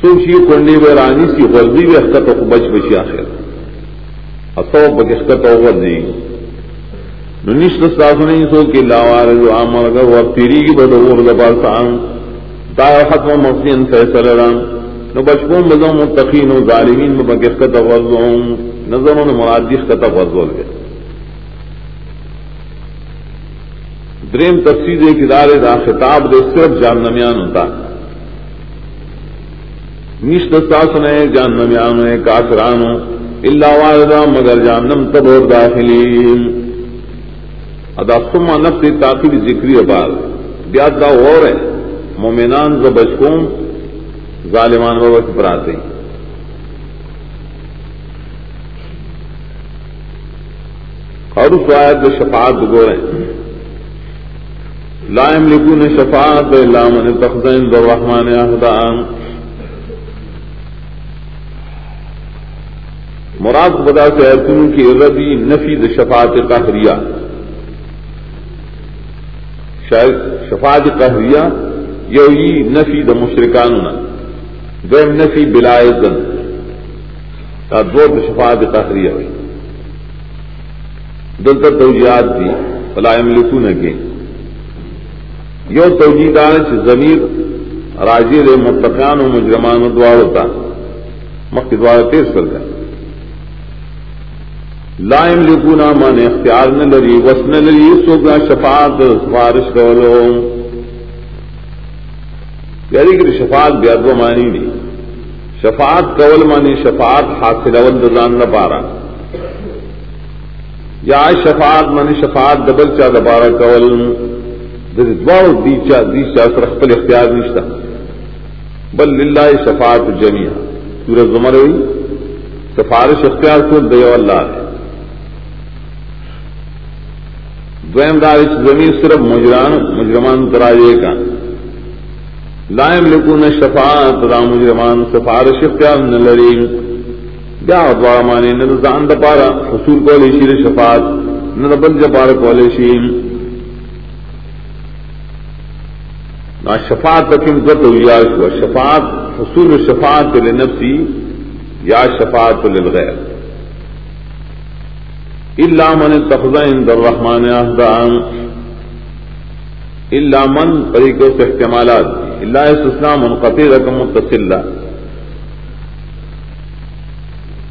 سوکھ شی کنڈی میں رانی سی غرضی بھی حقت کو بچ بچی آخر۔ اصو بچت ہو غرضی نش رستاس نہیں۔ سو کہ لاوار جو عام اگر وہ تیری کی بد اور دبار سان تا ختم مفین فیصل رام نو بچپن بزوں متقین و ظالمین میں بکت غرضوں نظروں نے مرادش کا تفضل گئے دریم تفصیل ایک ادارے دا خطاب دے، صرف جان نمیان ہوتا۔ نیش دستا سنے جان نمیان ہے کافرانو اللہ والدہ مگر جانم تب اور داخلی ادا سما نفس تاخیر ذکری ابال بیاد دا اور ہے۔ مومنان ز بچکوم ظالمان وقت پر آتے ہیں۔ اور اس آیت جو شفاعت گورے لائم لکھو نے شفاعت لامن تخزین دو رحمان احدان مراد بدا سے ایتن کی ردی نفی د شفاعت قہریہ. شاید شفاعت قہریہ یہ ہی نفی د مشرکان دو نفی بلائے دن دو شفاعت قہریہ. ہوئی دلتا توجیات دی. فلائم لکھو نگے یو توجیدان چھ زمیر راجی دے متقیان و مجرمان و دوار ہوتا مخی دوار تیز کر گیا لائم لکونا من اختیار نہ لری، وس نہ لری سوگا شفاعت سفارش کرو۔ یعنی کہ شفاعت بے ادو مانی نہیں۔ شفاعت کول مانی شفاعت حاصل اول دزان نہ پا رہا یا شفاعت من شفاعت دبل چا دبارہ کول دوار دیچا دیچا سرخت اختیار نشتا. بل للہ شفاعت جمیا سورج زمر ہوئی. سفارش اختیار کو دیو اللہ ہے دویم دارش زمین صرف مجران، مجرمان تراجے کا لائم لکون شفاعت را مجرمان سفارش اختیار نہ نلرین بیا ادوا مانی نہ زان د پارا حصول کو لے شفاعت، نہ بل جبار کو لے نا شفاعت تکم ذات یا شفاعت، حصول شفاعت لنفسی یا شفاعت للغیر الا من اتخذ عند الرحمن عهدا الا من طریقوں سے احتمالات۔ الا استثناء منقطع رقم متصل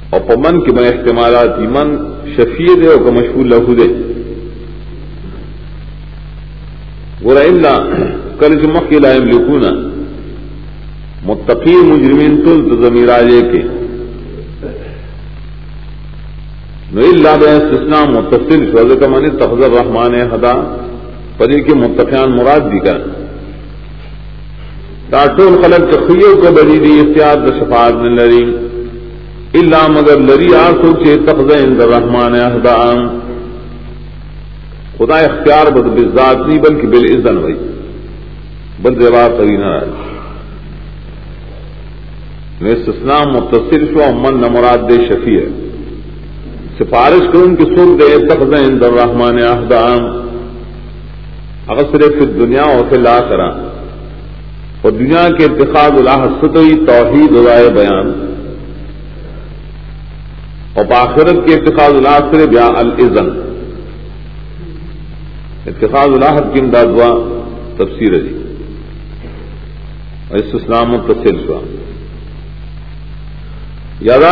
اور پمن کے میں احتمالات من شفیع دے اور مشہور لہو دے۔ گورا اللہ کل جمع کے لائم لکھونا متقی مجرمین تل تو زمیراجے کے. نو اللہ بے سسنا متصل شوز کا منی تفضل رحمان ہدا پری کے متقیان مراد بھی کر. ٹاٹول خلق چخیوں کو بڑی دی اختیار شفاعت نے لڑی اللہ مگر لری آسو کے تخذ اند رحمان احدان خدا اختیار بد بزاد نہیں، بلکہ بل عزن ہوئی. بل دیوار کری نہ استثناء متصل شو امن نہ مراد دے شفیع سفارش کروں کہ سر دے تخذ اند رحمان احدان اگر صرف دنیا اور پھر لا کرا۔ اور دنیا کے اتخاذ اللہ ستوئی توحید رائے بیان۔ اور باخرت کے اتخاذ الآخر بیا الزن اتخاذ الحد کی امداد ہوا تفسیر جی اور اس اسلام تصل ہوا یاد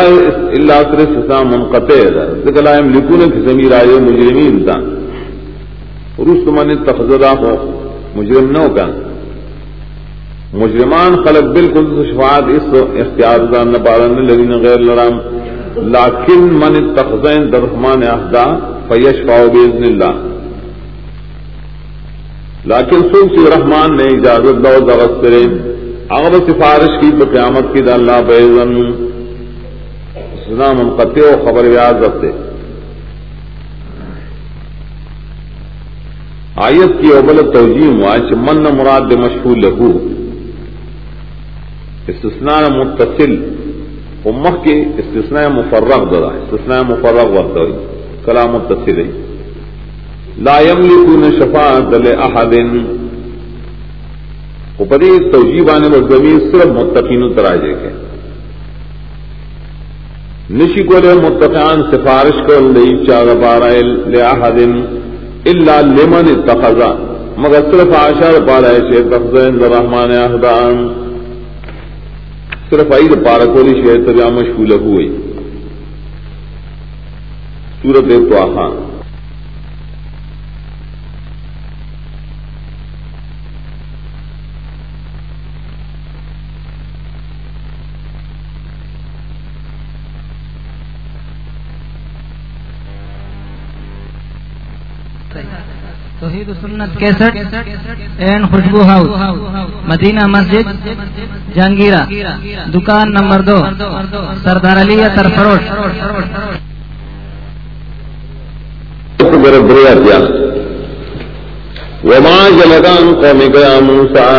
اللہ کر اسلام منقطع ذکر لائم لکھنے کی زمین آئے مجرمین تھا اور اس من تفزدہ ہو. مجرم نہ ہوگا مجرمان خلق بالکل شفاعت اس اختیار دان نہ پالن لگی غیر لرام لاکن من تخزین درحمان احدا فیش پاؤ بزن اللہ. لاکن سن رحمان نے اجازت دو دغت کرے. اغب سفارش کی تو قیامت کی دا اللہ بیزن سنا منقطع و خبر یاد رکھتے۔ آیت کی اول توجیم آج من مراد مشہور لہو۔ استثناء متصل۔ امخ کے استثناء مفرغ ددا استثناء مفرغ وقت کلام متصل لا يملكون شفاعت لأحد اوپری توجیبانے و زمین صرف متقین تراجے کے نشی کو لے متقان سفارش کر لئی چار بارہ لأحد الا لمن اتخذا مگر صرف عاشر پارا ہے تخزین رحمان احدان صرف آئی پارا کولی شہر تبیا مشغول ہوئی سورت تو آخان توحید سنت کیسٹ این خوشبو ہاؤس، مدینہ مسجد، جہانگیرہ، دکان نمبر دو، سردار علی اتر وما جلدان قومك يا موسى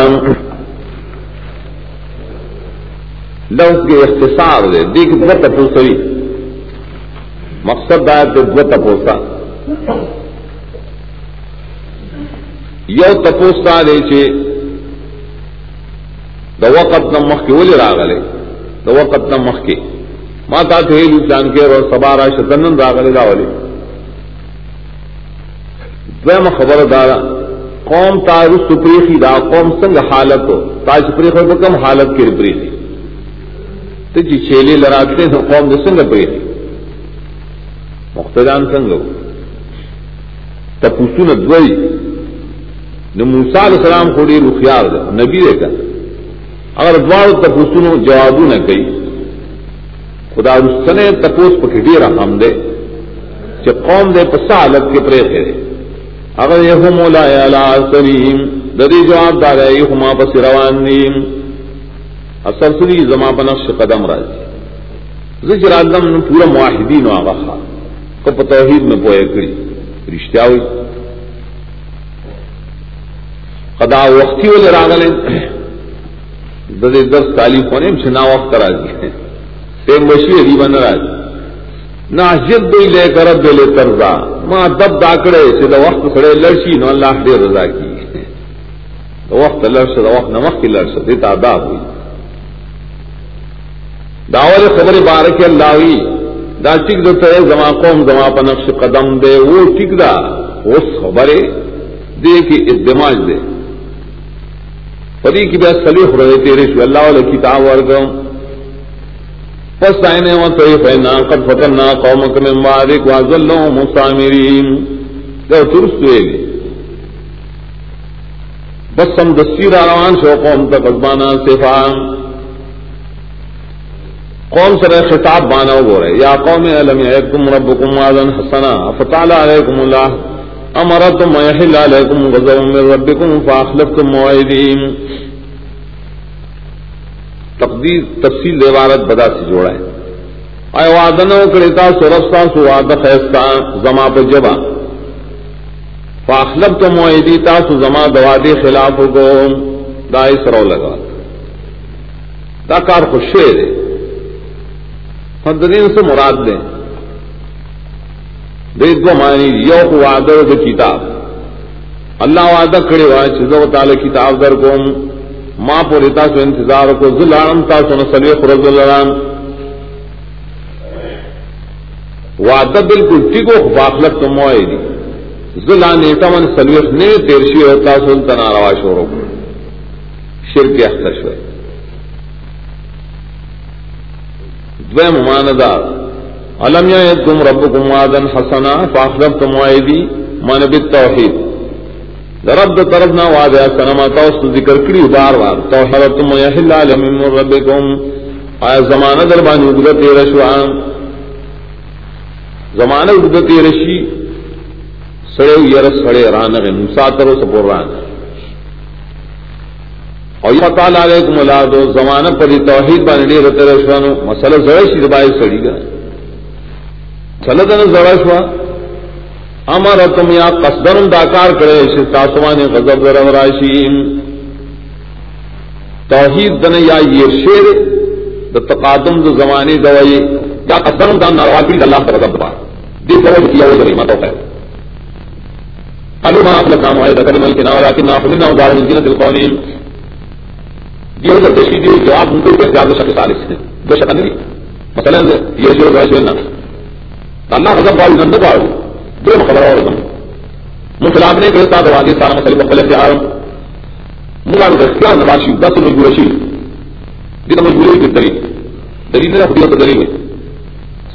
لو کے اختصار دے، دیکھ دو تپوسوی مقصد دار دو تپوسا۔ یو تپوستا دے چے دا وقت نہ مخ کے ولی راغلے، دا وقت نہ مخ کے۔ ماتا تھے لوچان کے اور سبارا شتنن راغلے راولے دویم خبر دارا قوم تارو سپریخی دا، قوم سنگ حالت ہو۔ تاج سپریخ ہو کم حالت کے پریخی۔ تو جی چھیلے لڑاتے ہیں قوم دے سنگ پریخی۔ مختجان سنگ ہو۔ تپوسو دوئی۔ نو موسا علیہ السلام کو ډیر خیال ده. نبی دې کا اگر دوار تپوسونو جوابونه کوي خدا رسنه تپوس په ډیر هم ده چې قوم دې په سالت کې پرې خېره اگر یې هم مولا اعلی سلیم د دې جواب دار یې هم په روان دي اثر سری زما په نقش قدم راځي. ذکر اعظم نو پورا موحدین او هغه کو په توحید نه پوهه کړی رښتیا وي خدا وقتی والے راغلے ددے درس تعلیم ہونے سے نا وقت راضی. سیم بشی ری بن راضی. نہ جد دئی لے کر اب لے کرزا ماں دب داکڑے سے دا وقت کھڑے لڑشی نو اللہ دے رضا کی. دا وقت لڑس دا وقت نہ وقت کی لڑس دیتا ادا ہوئی. داول خبر بارک اللہ ہوئی دا ٹک دو تے زما قوم، زما پا نقش قدم دے، وہ ٹک دا. اس خبرے دے کی ادماج دے. پری کی بات سلیخ رہے تیرے شو اللہ علیہ کتاب ورگم پس آئینے و طیفینا قد فتنا قومک من بارک وازلو مسامرین جو ترس ہوئے گے بس ہم دستیر آروان شو، قوم تک ازبانا صفان قوم سر خطاب بانا ہو رہے یا قوم علم یعیکم ربکم وازن حسنا فتعلا علیکم اللہ امرتم ویحل علیکم غزو من ربکم فاخلفتم موعدین تقدیر تفصیل دیوارت بدا سے جوڑا ہے۔ آئے وعدنو کرتا سرفتا سو وعد خیستا زما پہ جبا۔ فاخلفتم موعدی تا سو زما دوادی خلاف کو دائی سرو لگا۔ دا کار خوشے دے۔ فدرین سے مراد دیں دو معنی، یو کو وعدہ دو کتاب. اللہ وعدہ کھڑے ہوا چیزوں تعالی کتاب در کو ماں پوری تاسو انتظار کو ظلام تاسو نہ سلی خرز لرام وعدہ بالکل ٹھیکو فاخلت تو موئے دی. ظلا نیتا من سلیخ نے تیرشی ہوتا سن تنا روا شوروں کو شرک اختش ہوئے دویم ماندار علم یعدکم ربکم وعدن حسنا فاخلفتم وعدی من بالتوحید رب د طرف نہ وعدہ سنما تو ذکر کری بار بار. توحدتم یحل علم من ربکم. آیا زمانہ در بانی اگدت رشوان زمانہ اگدت رشی سڑے یرس سڑے رانغ موسیٰ ترو سپور رانغ اور یہ تعالیٰ علیکم اللہ دو زمانہ پر توحید بان ڈیر تیرے شوانو مسئلہ زوائش کی دبائے سڑی گا. مسئلہ دن زوائش امر تم یا قصدرم داکار کرے اسے تاسوان غضب در راشیم توحید دن یا یہ شیر دا تقادم دا زمانی دوائی. یا قصدرم دان نارواتی دا اللہ پر غضب دبار دی سوال کیا وہ ذریعہ تو خیر. قالوا ما أطلقنا موعد كلمة الكنا ولكن أخذنا ودار من زينة القوانين یہ اگر تشکیل جواب ان کو اختیار دو شک سالس ہے دو شک نہیں. مثلا یہ جو ہے جو اللہ غضب والی نند باو دو خبر اور دم مسلمان نے کہتا تو آگے سارا مسئلہ مختلف سے آرم ملان کا کیا نباشی دس مجبور شی جن مجبوری کی دلیل دلیل نے خودیت دلیل ہے۔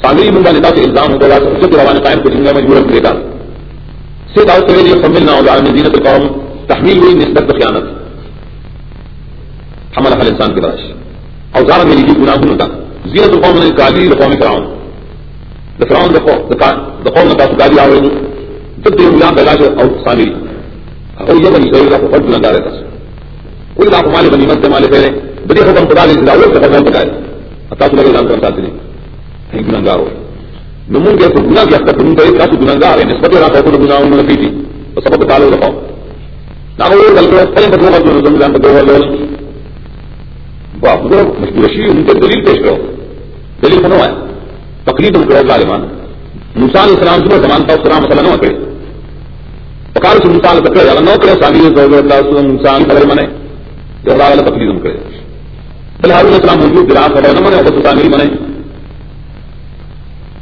سامری منگا نیتا سے الزام ہوتا ہے سب روان قائم کو جنگا مجبور کرے گا سے داؤ کرے لیے سمجھنا ہوگا زینت القوم تحمیل ہوئی نسبت خیانت حمل حل انسان کے باش اوزار میں لکھی گناہ کا۔ زیرت القوم نے گالی رقوم کراؤں فراؤن دفراؤن دقوم نے کہا گالی آوے جب تیر ملان کا علاج اور سامری اور یہ بنی سوئی کا فرد گناہ رہتا ہے کوئی لاکھ مالے بنی مت مالے پہلے بڑے حکم خدا نے دعوت سے فرمان پکائے اتا تو لگے نام کرنا چاہتے نہیں گناہ گار ہوئے نمون کے تو گناہ کی حد تک نمون کا گناہ گار ہے نسبت رہا تو گناہ انہوں نے تھی تو سبب تعالی رکھاؤ نہ وہ گل کرو پہلے بدلو بدلو زمین بدلو مشکوشی ان کو دلیل پیش کرو دلیل بنو ہے تقلید ان کو ظالمان مثال اسلام سے زمانتا اسلام مسئلہ نہ کرے۔ پکار سے مثال تک کرے نہ کرے سالی اللہ انسان خبر منے جو اللہ تعالی تقلید ان کرے۔ بل ہارون اسلام موجود گرا خبر نہ منے اور تعمیر منے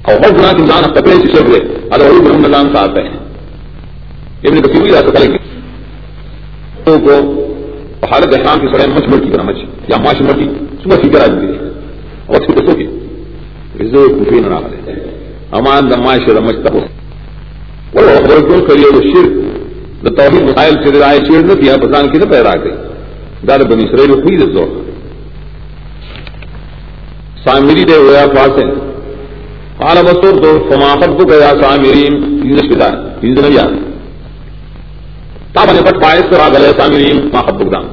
اور ہر گناہ انسان اب تکڑے سے ہوئے۔ اگر وہ برہم نظام کا آتے ہیں ابن کثیر بھی راستہ کرے کو حالت احرام کی سڑے مچھ مٹی کرنا مچھ، یا ماش مٹی صبح کی کرا دی اور اس کی بسو کی خوشی نہ رہے امان دماش رمچ تب وہ خبر کریے وہ شیر دا توحید مسائل سے رائے شیر نہ کیا بزان کی نہ پیدا گئی دار بنی اسرائیل ہوئی دے زور۔ سامری دے ہوا پاس ہے قال بصور تو فما خطبك يا سامرين ينش كده ينزل يا تاب نے پٹ پائے سرا گلے سامرين ما خطبك دام۔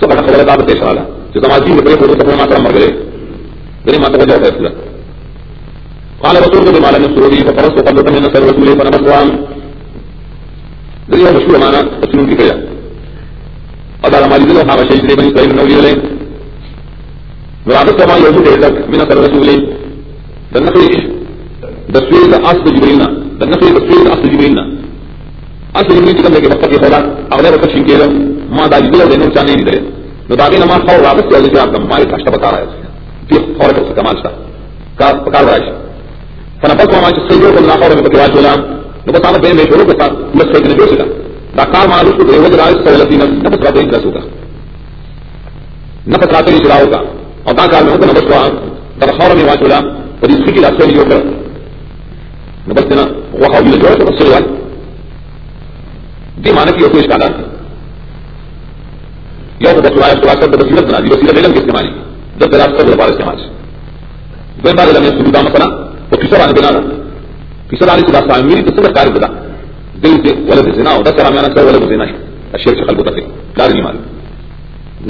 سب خبر تاب پیش والا جو سماجی میں بڑے تو ما مر گئے میری ماتا وجہ فیصلہ۔ قال بصور تو مال من سوري ففرس قبل من نصر رسول فنمسوام ذي مشهور معنا رسول کی کیا ادا ہماری دل ہمارا شیخ بنی اسرائیل نوی علیہ۔ مراد سما یوم دے من نصر رسول د نفي د سوي د اصل جبريلنا د نفي د اصل جبريلنا اصل جبريل چې کومه کې وخت کې خلا او له وخت شین کېلو دا جبريل د نو چانه نه درې نو دا نه ما خو واپس یو ځای راځم ما یې تاسو بتا راځم په خبره څه کمال شته کا پکار راځي فنفس ما چې سيدو کو نه خبره په کې واجولا نو په تاسو به مې شروع کړه نو څه کې نه جوړه دا کار معلوم کو دیو راځي سہولت نه نفس راځي نه سوګه نفس راځي چې راوګه او دا کار نو نفس وا دا خبره مې واجولا اور اس کی راستے جو کر۔ بس دینا وہ خوابی جو تو بس سے والے دی مانا کی کوئی اشکالات ہے یا تو بسوا اس واسطے بصیرت بنا دی، وسیلہ علم کے استعمال۔ جب دراز کر بار استعمال علم سجودہ مسئلہ وہ کس طرح بنا رہا کس طرح سے راستہ میری تو سب کار بتا دل سے ولد زنا ہو، دس طرح میں سر ولد زنا ہے اشیر سے خلق ہوتا ہے کار نہیں معلوم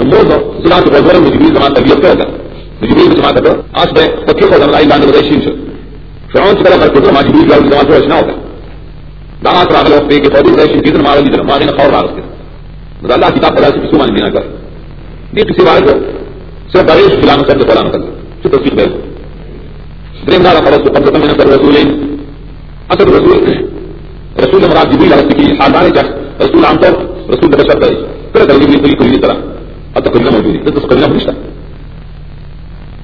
نمبر دو زنا کے بغیر مجبور زمان طبیعت کیا ہوگا؟ جبريل بسمع كذا أصبح فكيف هذا الأي لأنه بدأ يشين شو فرعون تكلا فرقوا ما جبريل قالوا زمان شو أشناوك دا آسر آغل وقت بيكي فوضي بدأ يشين كذا ما عمل جدنا ما غينا خور عرس كذا بدا الله كتاب فلاسي بسوما نبينا كر دي قصي بارك سر بريش فلانو سر فلانو كذا شو تصديق بيكو درين دارا خلص قبضة من رسول رسول مراد جبريل على السكي حالان جاك رسول عام طور رسول بشر بأي كلا ترجم لي كل طرح۔ حتى كلنا موجودين تدس كلنا مجتمع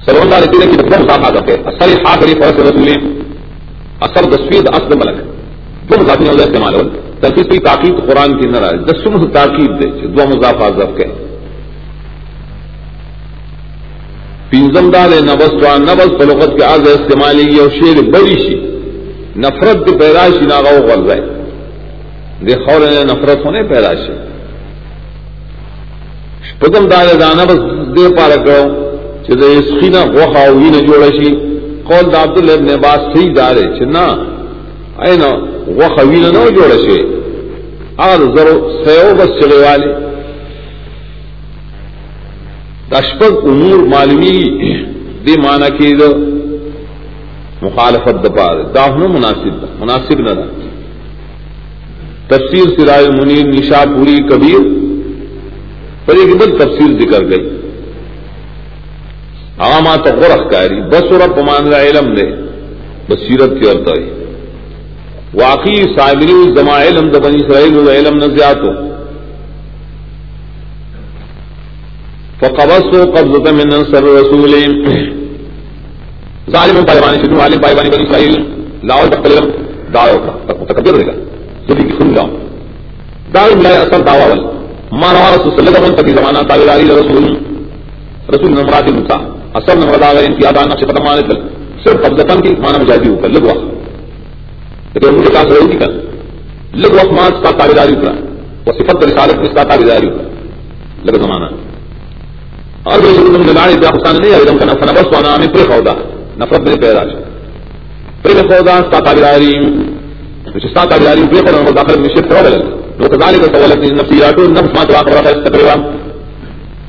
سلام اللہ علیہ کی مطلب مضافہ کرتے ہیں۔ اثر خاص علی رسول اثر دسوید اصل ملک۔ دو مضافی استعمال ہو تنفیس کی تاکید قرآن کی نہ رہے دسم تاکید دے۔ دو مضافہ ضب کے پینزم دال نبس تو نبس فلوقت کے آز استعمالی یہ اور شیر بڑی شی۔ نفرت کی پیدائشی ناغا غرض ہے۔ دے خور نفرت ہونے پیدائشی پتم دال دانا بس دے پارا کرو چې د اسخینا غوخه او وینه جوړ شي قول د عبد الله ابن عباس صحیح دار چې نه اینا غوخه وینه نه جوړ شي هغه زرو سيو بس چلےواله اشپک امور معلومی دی مانا کی دا مخالفت دپار داہن مناسب دا. مناسب نہ دا. تفسیر سرائے منیر نشا پوری کبیر پر ایک بل تفسیر ذکر گئی. عامات غرخ کاری. بس اور پمان کا علم دے. بصیرت کی عورت واقعی صابری زما علم د بنی اسرائیل علم نہ زیادہ ہو فقبضت قبضة من انصر رسول ظالم پایوانی شنو عالم پایوانی بنی اسرائیل لاؤ تقلیم دعوة متکبر رہے گا سبھی کی سن جاؤ دعوة ملائے اثر دعوة وال ما نوار رسول صلی اللہ علیہ وسلم زمانہ تابداری رسول. رسول نمرات موسیٰ اثر نمرات آگا انتیادان نقش ختم آنے تل صرف قبضتن کی مانا مجازی ہوکر لگ وقت لیکن مجھے کہا سرہی نہیں کر لگ وقت ماں اس کا تابداری ہوکر وہ صفت رسالت اس کا تابداری ہوکر لگ زمانہ اور بھی تم لگاڑی بیا حسان نہیں آئی کنا فنا بس وانا ہمیں پر خودا نفرت میں پیدا چھ پر خودا ستا تابیداری تابداری ستا تابداری پر خودا اور داخل میں شرک کرو لو کذالک سوالت نفسیات نفس ما تواقع رفع استقروا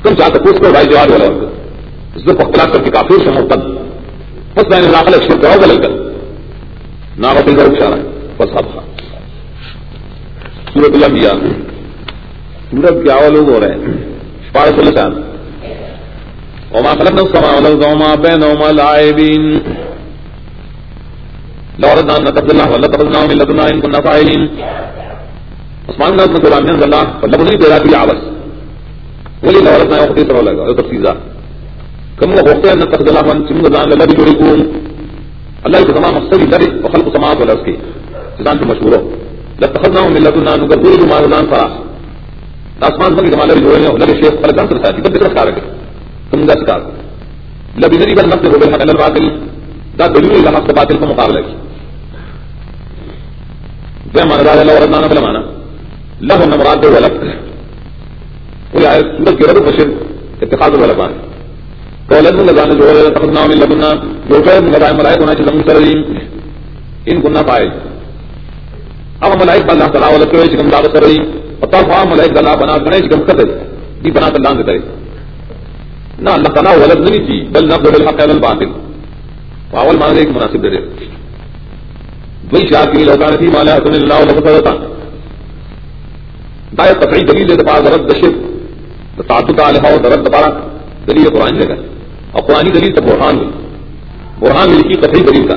کم چاہتا پوچھ کر، بھائی، جواب والا۔ اس کو اختلاف کر کے کافر سے مرتد۔ بس میں نے داخل شرک کرو لگ کر نہ وہ پھر اشارہ۔ بس اب۔ سورت الانبیاء۔ سورت کیا لوگ ہو رہے ہیں۔ پارس اللہ وما خلقنا السماء والارض وما بينهما لاعبين. لو اردنا ان نتخذ الله ولا تخذناه من لدنا ان كنا فاعلين اسمان الناس من قرآن من الله فلم نريد بلا في عبس ولي لو اردنا يوقتي سروا لك هذا تفسير كم وقت ان نتخذ الله من سمو ذان لله بجوريكم الله يتزمع مقصد الله وخلق السماوات والارض کی سيدان في مشهوره لاتخذناه من لدنا ان نقدر ما ذان فرح اسمان من جمال بجوريكم ولله الشيخ فلقان ترساتي بل بسرح كارك تم دس کا۔ لبنری بل نفس روبل حق الباطل دا دلیل الى حق باطل کو مقابلہ کی۔ وہ مانا دا اللہ ورزانا بلا مانا۔ لہو نمراد دے ولد وہ آئے سورت کی رب بشر اتخاذ الولد بانے قولت من لزانا جو ولد تخذنا من لبنا جو قید من لزانا ملائک ہونا چیزا مسترین ان کننا پائے۔ اب ملائک با اللہ تعالی ولد کرے چکم دعوت کر رہی اور تب ملائک اللہ بنا کرے، چکم قتل دی بنا کر لانگ کرے۔ نہ اللہ تعالیٰ غلط نہیں کی بل نہ بل حق الباطل۔ پاول مان ایک مناسب دے وہی شاہ کی لوکان تھی مالا حسن اللہ علیہ وسلم دائر تفریح دلیل دے پاس درد دشت تعدد علیہ و درد پارا دلیل قرآن جگہ۔ اور قرآن دلیل تو برہان ہوئی۔ برہان ملی کی تفریح دلیل کا۔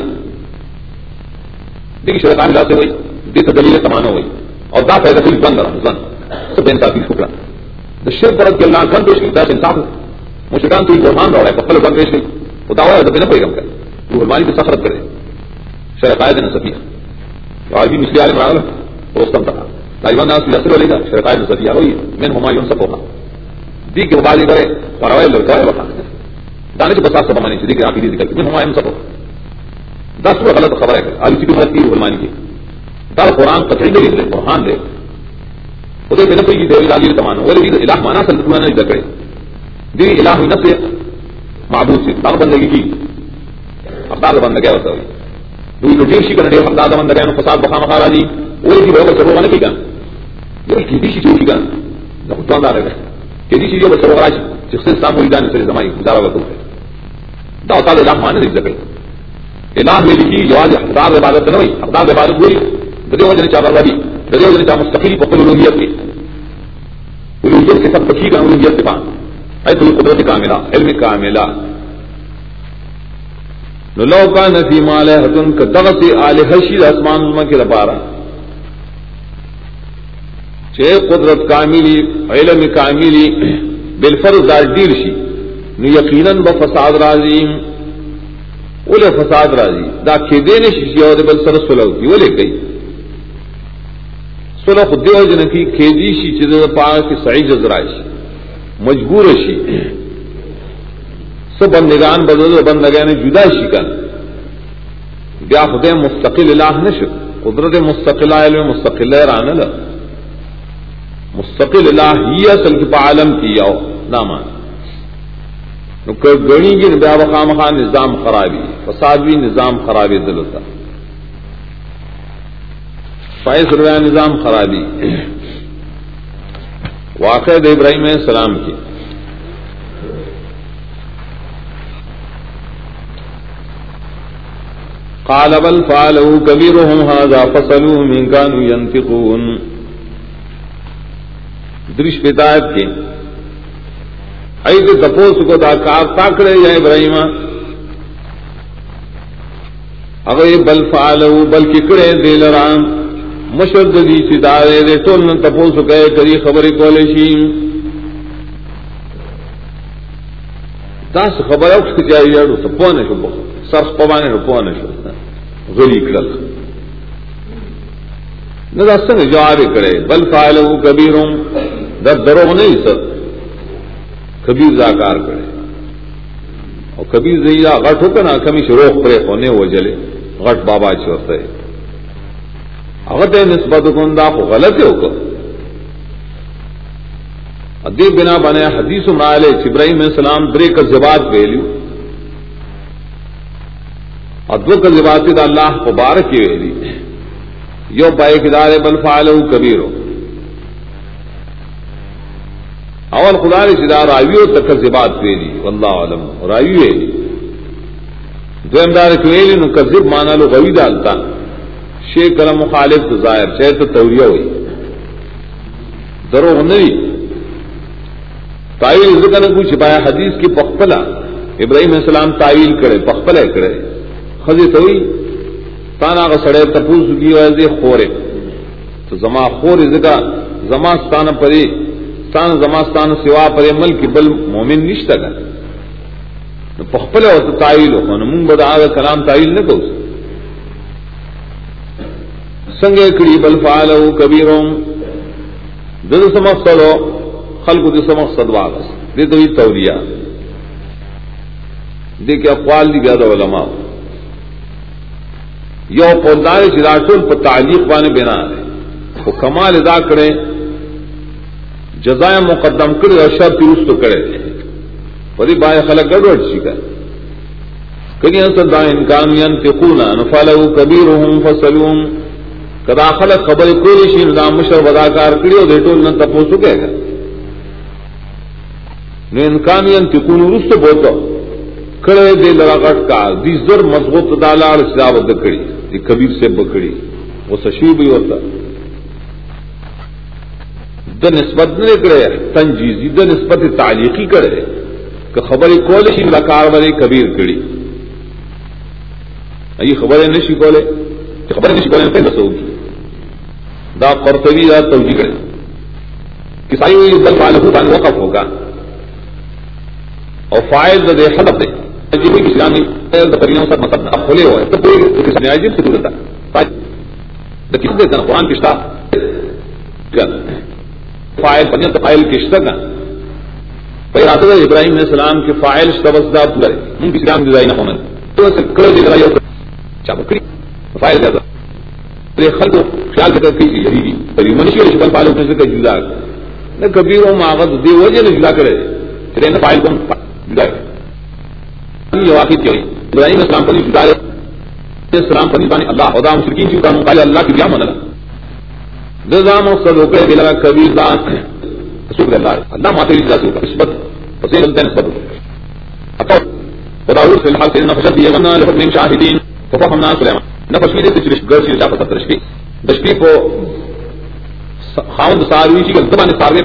دیکھیے شرکان سے ہوئی دیکھ دلیل تمانا ہوئی۔ اور دا پیدا دلیل بند رہا زن سب انصافی ٹکڑا شرک پرد کے اللہ کن پیش کی دس انصاف۔ مشکان تو قرآن دوڑا ہے پکل بن گئی وہ دعوا ہے تو نہ پیغم کر وہ قربانی کی سفرت کرے۔ شرح قائد نہ سفیا تو آج بھی مسلی عالم راغل روستم تھا طالبان ناس کی اثر لے گا شرح قائد نہ سفیا وہی میں ہمایوں سب ہوگا دی کے مبادی کرے اور پروائے لڑکا ہے؟ وہاں دانے سے بسا سب مانی چاہیے کہ آپ ہی ذکر میں ہمایوں سب ہوگا دس وہ غلط خبر ہے۔ آج کی مدد کی قربانی کی۔ دار قرآن پتھری دے قرآن دے۔ خود کے نفری کی دیوی لالی تمانا وہ الہ مانا سلطنہ نے ذکر دی الہ نفس معبود سے دار بندگی کی افدار بندگی ہوتا ہے۔ دوی تو دیشی کرنے افدار بندگی نو فساد بخا مخارا جی وہ کی بہت سرو بنے کی گا۔ وہ کی دیشی جو کی گا۔ نہ تو اندار ہے کہ دیشی جو سرو راج جس سے سامو ایدان سے زمائی گزارا وقت ہے۔ دا تعالی الہ مانے نہیں ذکر الہ میں لکھی جواز افدار عبادت نہیں افدار عبادت ہوئی۔ دریو وجہ چاہ بابی دریو وجہ چاہ مستقیل پکل الوہیت کی۔ الوہیت کے سب بچی کا الوہیت کے پاس ایت القدرت کاملہ، علم کاملہ۔ نو لو کا نفی مال حتن کا دغت آل حشی اسمان علم کے لپارا۔ چھ قدرت کاملی، علم کاملی، بالفرض دار دیر شی۔ نو یقیناً بفساد راضی اولے فساد راضی دا کھیدے شی شیو دے بل سر سلو کی، اولے گئی سلو خود دیو جنکی کھیدی شی، چیز پاک کی سعی جزرائش مجبور شی سب بندگان بدل بندگان جدا شی کن بیا خدای مستقل الہ نشد قدرت مستقل علم مستقل ران مستقل الہ ہی اصل کی عالم کی او نامان گنی کی بیا بخام خان نظام خرابی فسادوی نظام خرابی دلتا فائز رویا نظام خرابی واقع ابراہیم علیہ السلام کی۔ قال بل کبھی كبيرهم هذا ہاضا من درش پیتایت کے ایسے تپوس کو دا کار تاکڑے جائے ابراہیم۔ اگر بل فالو بل ککڑے دل رام مشرد دی ستارے دے ٹول تپوس کہے کری خبری کولے شیم داس خبر اوکس کی جائے یاڑو تو پونے شو سر پوانے نو پونے شو، غلی کلل۔ نہ دا سنگ جواب کرے، بل فعلو کبیروں دا دروغ نہیں سر کبیر زاکار کرے۔ اور کبیر زیدہ غٹ ہو کنا کمی شروع پرے ہونے وہ جلے، غٹ بابا چورتے۔ اغت نسبت کن دا خو غلط ہو کر ادی بنا بنے حدیث مالے ابراہیم السلام درے کا جواب ویلیو ادو کا جواب دا اللہ مبارک کی ویلی یو پائے کدار بل فعل کبیر اول خدا نے سدار آئیو تک جبات ویلی واللہ علم اور ویلی دو امدار ویلی نو کذب مانا لو غوی ڈالتا شیخ کلم مخالف تو ظاہر چاہے تو توریہ ہوئی درو نہیں تائل ذکر کو چھپایا حدیث کی پخپلا ابراہیم علیہ السلام تائل کرے پخپلا کرے خزی توئی تانا کا سڑے تپوس کی وجہ خورے تو زما خور ذکر زما ستان پری ستان زما ستان سوا پر مل کی بل مومن نشتا گا پخپلا ہوتا تائل ہو من بدا کلام تائل نہ کو سنگے کڑی بل فعلو کبیروں دل سمخ سلو خلق دے سمخ صدواغس دے تو یہ تولیا دے کہ اقوال دی گیا علماء. یو پودار چراٹول پر تعلیق بانے بنا ہے وہ کمال ادا کرے، جزائے مقدم کرے اور شرط درست کرے پری بائے خلق گڑبڑ سی کر. کہیں اصل دا انکان ینفقونا نفالو کبیرهم فصلوم کدا خلق خبر کولی شی نظام مشر بداکار کری اور دیٹول نہ تپوسو کہے گا۔ نو انکان ينتقون رست بوتا۔ کڑے دے لرا غٹ کا، دی زر مضبوط دالار سلاو دکڑی دی کبیر سے بکڑی وہ سشیب ہی ہوتا۔ د نسبت نے کرے تنجیزی د نسبت تعلیقی کرے کہ خبر کول شی لکار والے کبیر کڑی ای خبر نشی کولے خبر نشی کولے پہ نسو کی دا قرطبی دا توجی کرے کسائی ہوئی بل فالحو بان وقف ہوگا۔ اور فائد دے حلف دے۔ جی جب کسی جانی پریوں سب مطلب اب کھلے ہوئے۔ تو کوئی کسی نے عجیب سے دورتا فائد کس دے قرآن کشتا فائل پنجن تو فائل کشتا کا پھر آتا ہے ابراہیم علیہ السلام کے فائل شبزدہ پورے ان کسی جان جزائی نہ ہونا تو اسے کرو دی جی لڑائی ہوتا چاہ فائل زیادہ یہ خلق خیال کر کے یہی پر منشی اور شکل فائل سے کہ جدا. نہ کبیر و ماغت دی وجہ نے جدا کرے. پھر فائل کو ابراہیم اسلام پر جدا اسلام پر اللہ خدا مشرقین کی مقابلہ اللہ کی کیا مدد نظام مقصد ہو کر لگا کبھی شکر اللہ اللہ ماتے نسبت حسین نسبت. خدا فی الحال سے نفشت دیے ورنہ لفظ من شاہدین ففهمنا سلیمان. نفش میں سے گھر سے جا پتہ تشبیہ کو خاوند ساروی جی کی زبان ساروی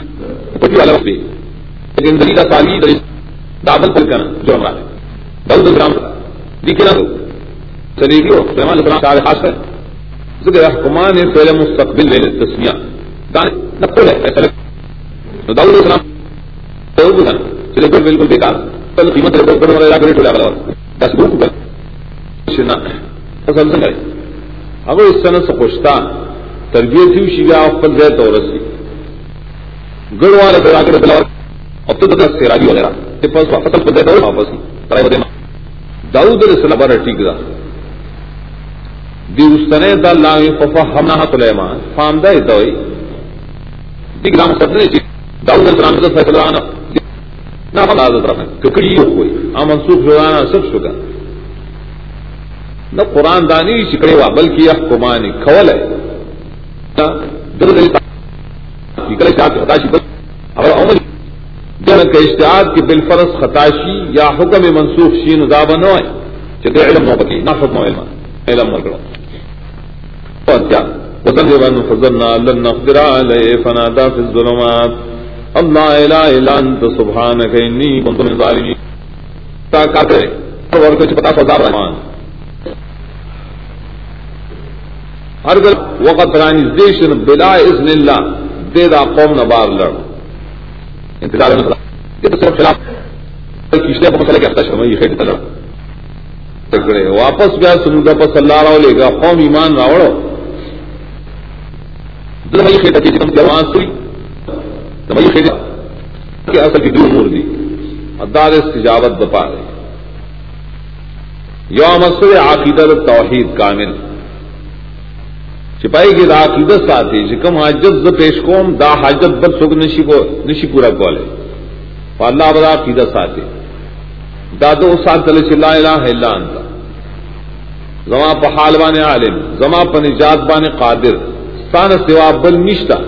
پٹی والا وقت لیکن دلیلہ ساری دابل پر کرنا جو ہمارا داؤد گرام دیکھے نا۔ چلیے جی، گی سلیمان السلام کا خاص کر۔ ذکر حکمان فعل مستقبل لے تسمیہ دانے نقل ہے، ایسا لگ داؤد السلام تو وہ تھا۔ چلے بالکل بالکل بیکار۔ کل قیمت ریکارڈ کرنے والا ریکارڈ ہو جائے دس گروپ پر شنا اصل سے اگر اس سنت سے خوشتا تربیت تھی شیعہ اپن زیت اور رسی گڑ والے پھر آ کے اب تو دس سے راجی وغیرہ فصل کو دیتا واپس داؤد علیہ السلام بڑا ٹھیک دا دی استنے دا اللہ ففہمنا سلیمان. فام دا ایتا ہوئی دی گرام سبنے چی داؤد علیہ السلام دا فیصلہ آنا نا فلا حضرت رکھنے ککڑی ہو کوئی آم منسوخ جو آنا سب شکا نہ قرآن دانی چکڑے وا، بلکہ یہ کمانی کھول ہے۔ جن کے اشتہاد کی بالفرض خطاشی یا حکم منسوخ شین دابا نوائے چتے علم نو بکی نہ حکم علم علم ورکړو اتیا وتقريبا فضلنا لن نقدر عليه فنادى في الظلمات۔ الله الا الا انت سبحانك اني كنت من الظالمين۔ تا کا کرے ورکو چې پتا فضا رحمان ہر گل وقت رانی دیشن بلا اذن اللہ، دے دا قوم نبار لڑ۔ انتظار میں یہ تو صرف خلاف۔ کشتے کو مسئلہ کہتا ہے یہ خیر تلڑ تکڑے، واپس گیا، سمندر پر صلی اللہ لے گا۔ قوم ایمان راوڑو۔ دل میں خیر تکی جنم جوان سوئی تو میں خیر کہ اصل کی دور مور دی۔ ادار استجابت بپا رہے یوم سر عقیدت توحید کامل۔ چپائی کی دا عقیدت ساتھی جی چکم حاجت ز پیش کوم دا حاجت بد سوک نشی کو نشی پورا کولے۔ اللہ بدا عقیدت ساتھی۔ دا دو سات تل چ لا الہ الا انت۔ زما په حال باندې عالم، زما په نجات باندې قادر۔ ستانه سوا بل نشتا۔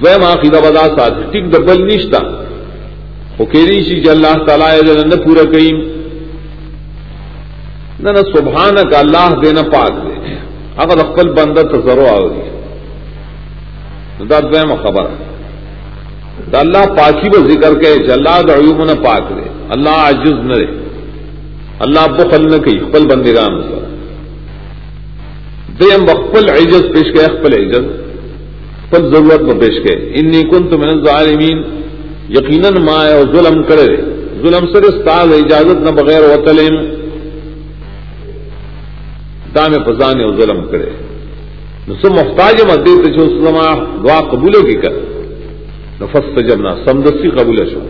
دویم عقیدہ بدا سات ٹک د بل نشتا۔ او کېری شي چې جی الله تعالی یې پورا کړي نه نه سبحانك الله دې نه پاک دې هغه خپل بنده ته ضرور اوري دا دویمه خبره دا اللہ پاکی با ذکر کے اللہ دا عیوب نہ پاک دے۔ اللہ عجز نہ دے۔ اللہ بخل نہ کئی خپل بندگان سر دیم بخپل عجز پیش کے خپل عجز۔ خپل ضرورت میں پیش کے انی کنت من الظالمین۔ یقیناً ما او ظلم کرے ظلم سر استاد اجازت نہ بغیر وطلم دام فضان او ظلم کرے۔ نسو محتاج مدد جو سما دعا قبولوں کی کر نفس جمنا سمدستی قبول شو۔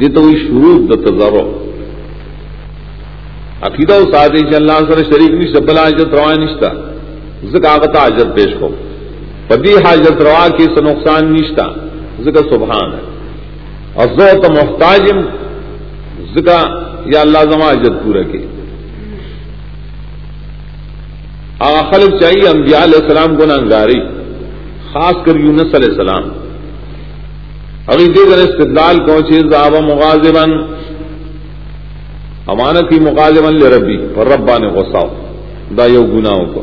دی تو شروع د تزارو عقیدہ و ساتھ ان اللہ سر شریک نشتا، بلا حاجت روا نشتا۔ زکا آغتا حاجت پیش کو۔ پدی حاجت روا کی سے نقصان نشتا۔ زکا سبحان ہے۔ اور زو محتاجم زکا یا اللہ زما حاجت پورا کی آغا خلق چاہیے انبیاء علیہ السلام کو نانگاری خاص کر یونس علیہ السلام۔ ابھی دیگر استدلال پہنچے زاب مغازبن امانت کی مغازبن لے ربی اور ربا نے غصہ دا یو گناہوں کو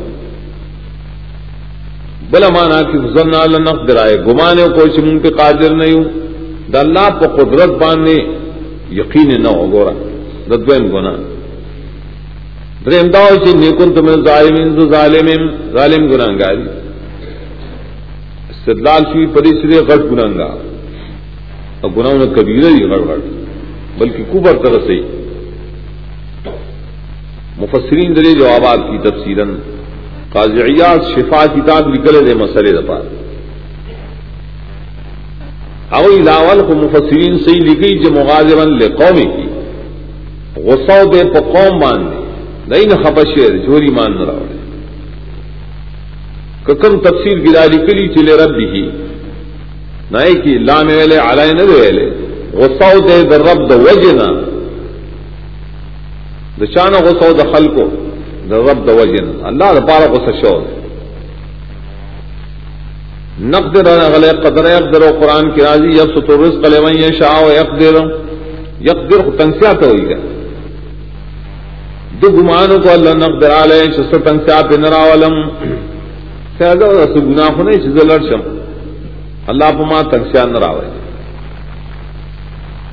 بل امانا کی گزرنا نق درائے، گمانے کو چمن پہ قادر نہیں ہوں دا اللہ پہ قدرت باندھنے یقین نہ ہو، گورا۔ ردوین گنا دریم داو نیکن تمہیں ظالمین ظالم ظالم گناہ گاری استدلال شوی پدی سرے غٹ گناگا اور گناہ نے کبیرہ ہی غڑ غٹ بلکہ کبر طرح سے۔ مفسرین دلے جوابات کی تفصیل قاضیات شفا کتاب نکلے دے مسئلے دپا اوئی لاول کو مفسرین سے لکھی جو مغازبن لے قومی کی۔ غصہ دے پا قوم مان نہیں نہ خپشے جوری مان نہ رہے ککم تفسیر گرالی کلی چلے رب بھی نئے کی لام ویلے آلائے نہ ویلے۔ غصہ دے در رب د وجنا۔ د چانہ غصہ د خلقو در رب د وجنا۔ اللہ د پارا غصہ شو۔ نقد غلے قدر یقدر قرآن کی راضی یب ستر رزق لمن یشاء و یقدر۔ یقدر تنسیا تو ہوئی گا۔ دو گمانوں کو اللہ نقدر علیہ شست تنسیا پہ نراولم گنا ہو نہیں چیز لڑشم اللہ پما تنگسیا نہ راوے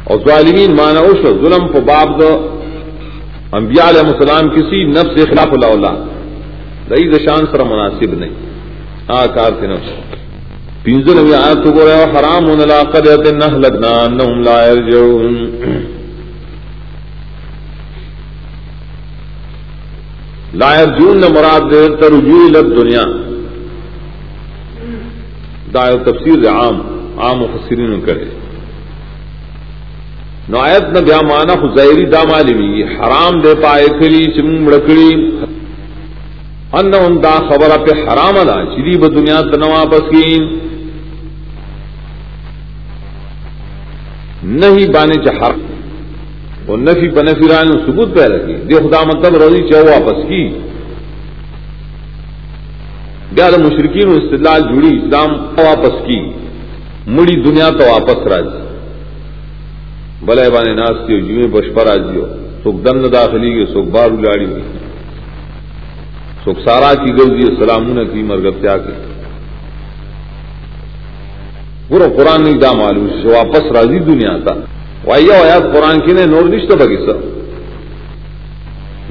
اور ظالمین مانا اوش ظلم کو باب دو۔ انبیاء علیہ السلام کسی نفس خلاف اللہ اللہ رئی دشان سر مناسب نہیں۔ آ، کار تھے نفس پینزل میں آیا تو گو حرام ان لا قدرت نہ لگنا انہم لا یرجعون۔ لا یرجعون مراد دے ترجوع لد دنیا دا تفسیر عام عام مفسرین کرے. نایت نہ بیا مانا خزائری دا مالوی حرام دے پائے کلی چم مڑکڑی. ان ان دا خبر پہ حرام ادا چری ب دنیا تنوا پسکین نہیں بانے چہر وہ نفی بنفی ران ثبوت پہ رکھی دے خدا مطلب روزی چاہ واپس کی۔ بیا د مشرکین استدلال جوړي اسلام واپس کی۔ مړی دنیا ته واپس راځي بلے بانے ناستی ہو جیویں بشپر آجی ہو۔ سکھ دن داخلی گی سکھ بار الاڑی گی سکھ سارا کی گردی سلامون کی مرگتیا کے پورا قرآن نہیں دا معلوم واپس راضی دنیا تھا وائیا آیات قرآن کی نے نور نشت بگی سر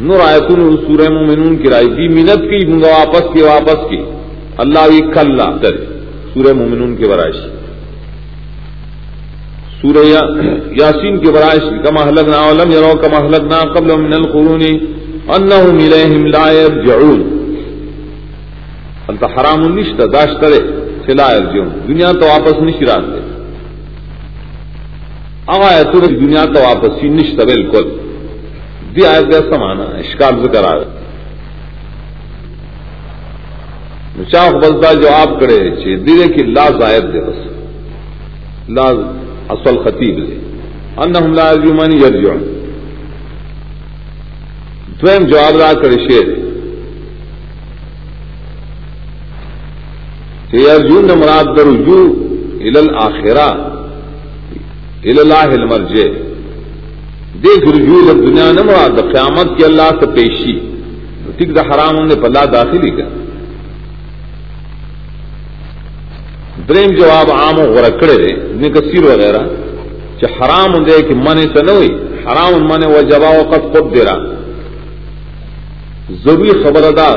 نور آیتون سورہ مومنون کی رائے دی، منت کی، منگا واپس کی واپس کی. اللہ بھی کل سورہ مومنون کے برائش. سورہ یاسین کے برائش، کما حلقنا علم یرو، کما حلقنا قبل من القرون، انہم الیہم لا یرجعون. انتا حرام نشتا داشترے لا یرجعون. دنیا تو واپس نش راتے آغا ہے تو دنیا تو واپس ہی نشتا بالکل۔ دی آیت کا سمانا اشکال ذکر آ چاہ بزدہ جو آپ کرے چھے دیرے کی لا زائد دے بس۔ لا اصل خطیب دے۔ انہم لا یرجون یرجعون۔ دویم جواب را کرے شیر کہ یرجون مراد در رجوع الى اللہ المرجع. دیکھ رجوع دنیا نہ مراد قیامت کی اللہ سے پیشی. ٹھیک دا حرام نے پلا داخلی کا دریم جواب عام و غرکڑے دے، ابن کثیر وغیرہ کہ حرام دے کہ من سے نہ ہوئی. حرام من و جبا وقت خود دے رہا. ضروری خبر ادا.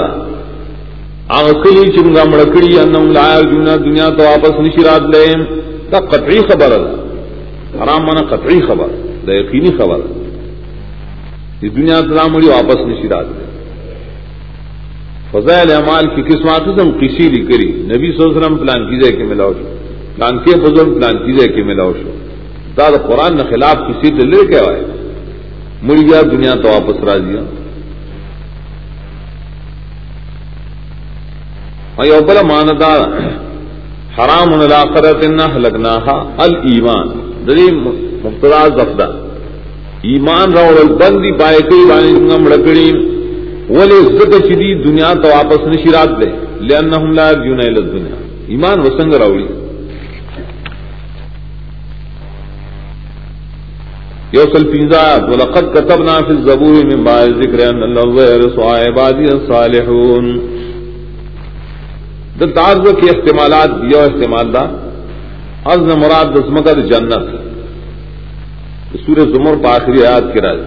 آکلی چنگا مڑکڑی انم لایا جنا دنیا تو واپس نشرات لے. دا قطعی خبر ادا. حرام مانا قطعی خبر، دا یقینی خبر. یہ دنیا تو مڑی واپس نشرات لے فضائل اعمال کی قسمات کسی لی کری نبی صلی اللہ علیہ وسلم پلان کی جائے کہ ملاؤ شو پلان کے بزرگ پلان کی جائے کہ ملاؤ شو داد قرآن نے خلاف کسی سے لے کے آئے مڑ گیا دنیا تو واپس را دیا بلا ماندار حرام الآخرت لگنا المان دلی مبتلا زفدہ ایمان رو بندی پائے کئی بانی مڑکڑی ولی زد چدی دنیا تو واپس نشیرات دے. لأنهم لا يرجون الى الدنيا ایمان وسنگ راوڑی. یوصل پینزا ولقد كتبنا في الزبور من بعد ذکر ان الله يرث عبادي الصالحون د تعرض کے احتمالات یہ احتمال دا. عرض مراد دسمکر جنت. سورہ زمر پا آخری آیات کی راز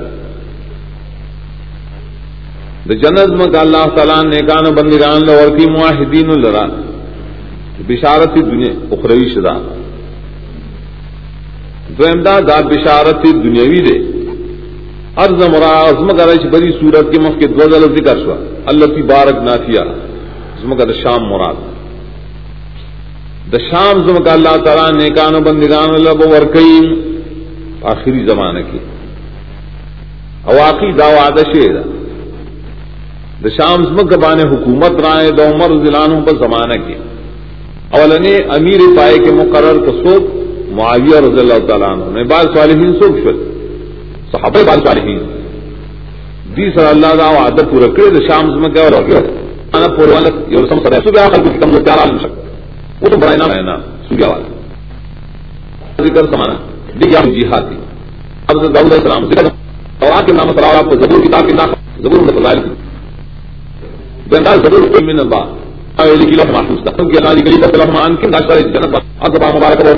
دا جنت مک اللہ تعالیٰ نے کان بندگان لورکی معاہدین لرا بشارت دنیا اخروی شدہ. دویمدہ دا بشارت دنیاوی دے. ارض مرا عظم کرش بری صورت کے مخ دو ذکر شوا. اللہ کی بارک نافیہ عظم کا شام مراد. دا شام زم کا اللہ تعالیٰ نے کان بندگان لب ورکیم آخری زمانے کی اواقی دا وعدہ شیر دا شام زمک بانے حکومت رائے دا عمر ضلع پر زمانہ کے اولنے امیر پائے کے مقرر کو سوک معاویہ رضی اللہ تعالیٰ عنہ نے بعض صالحین سوک شد صحابہ بعض صالحین. دی صلی اللہ دا وعدہ پورا کرے دا شام زمک اور ہوگیا انا پورا والا یہ رسم سر ہے صبح آخر کو کم جو پیار عالم شکتا وہ تو برائے نام ہے والا ذکر سمانا۔ دیکھ یا جہاد اب داؤد علیہ السلام ذکر اور آج کے نام صلی آپ کو زبور کتاب کے نام زبور میں فضائل بندال ضرور کوئی من اللہ۔ اولی کی لفظ محفوظ تھا۔ کہ اللہ کی لفظ رحمان کی ناشتا ہے جنت اصبا مبارک ہو۔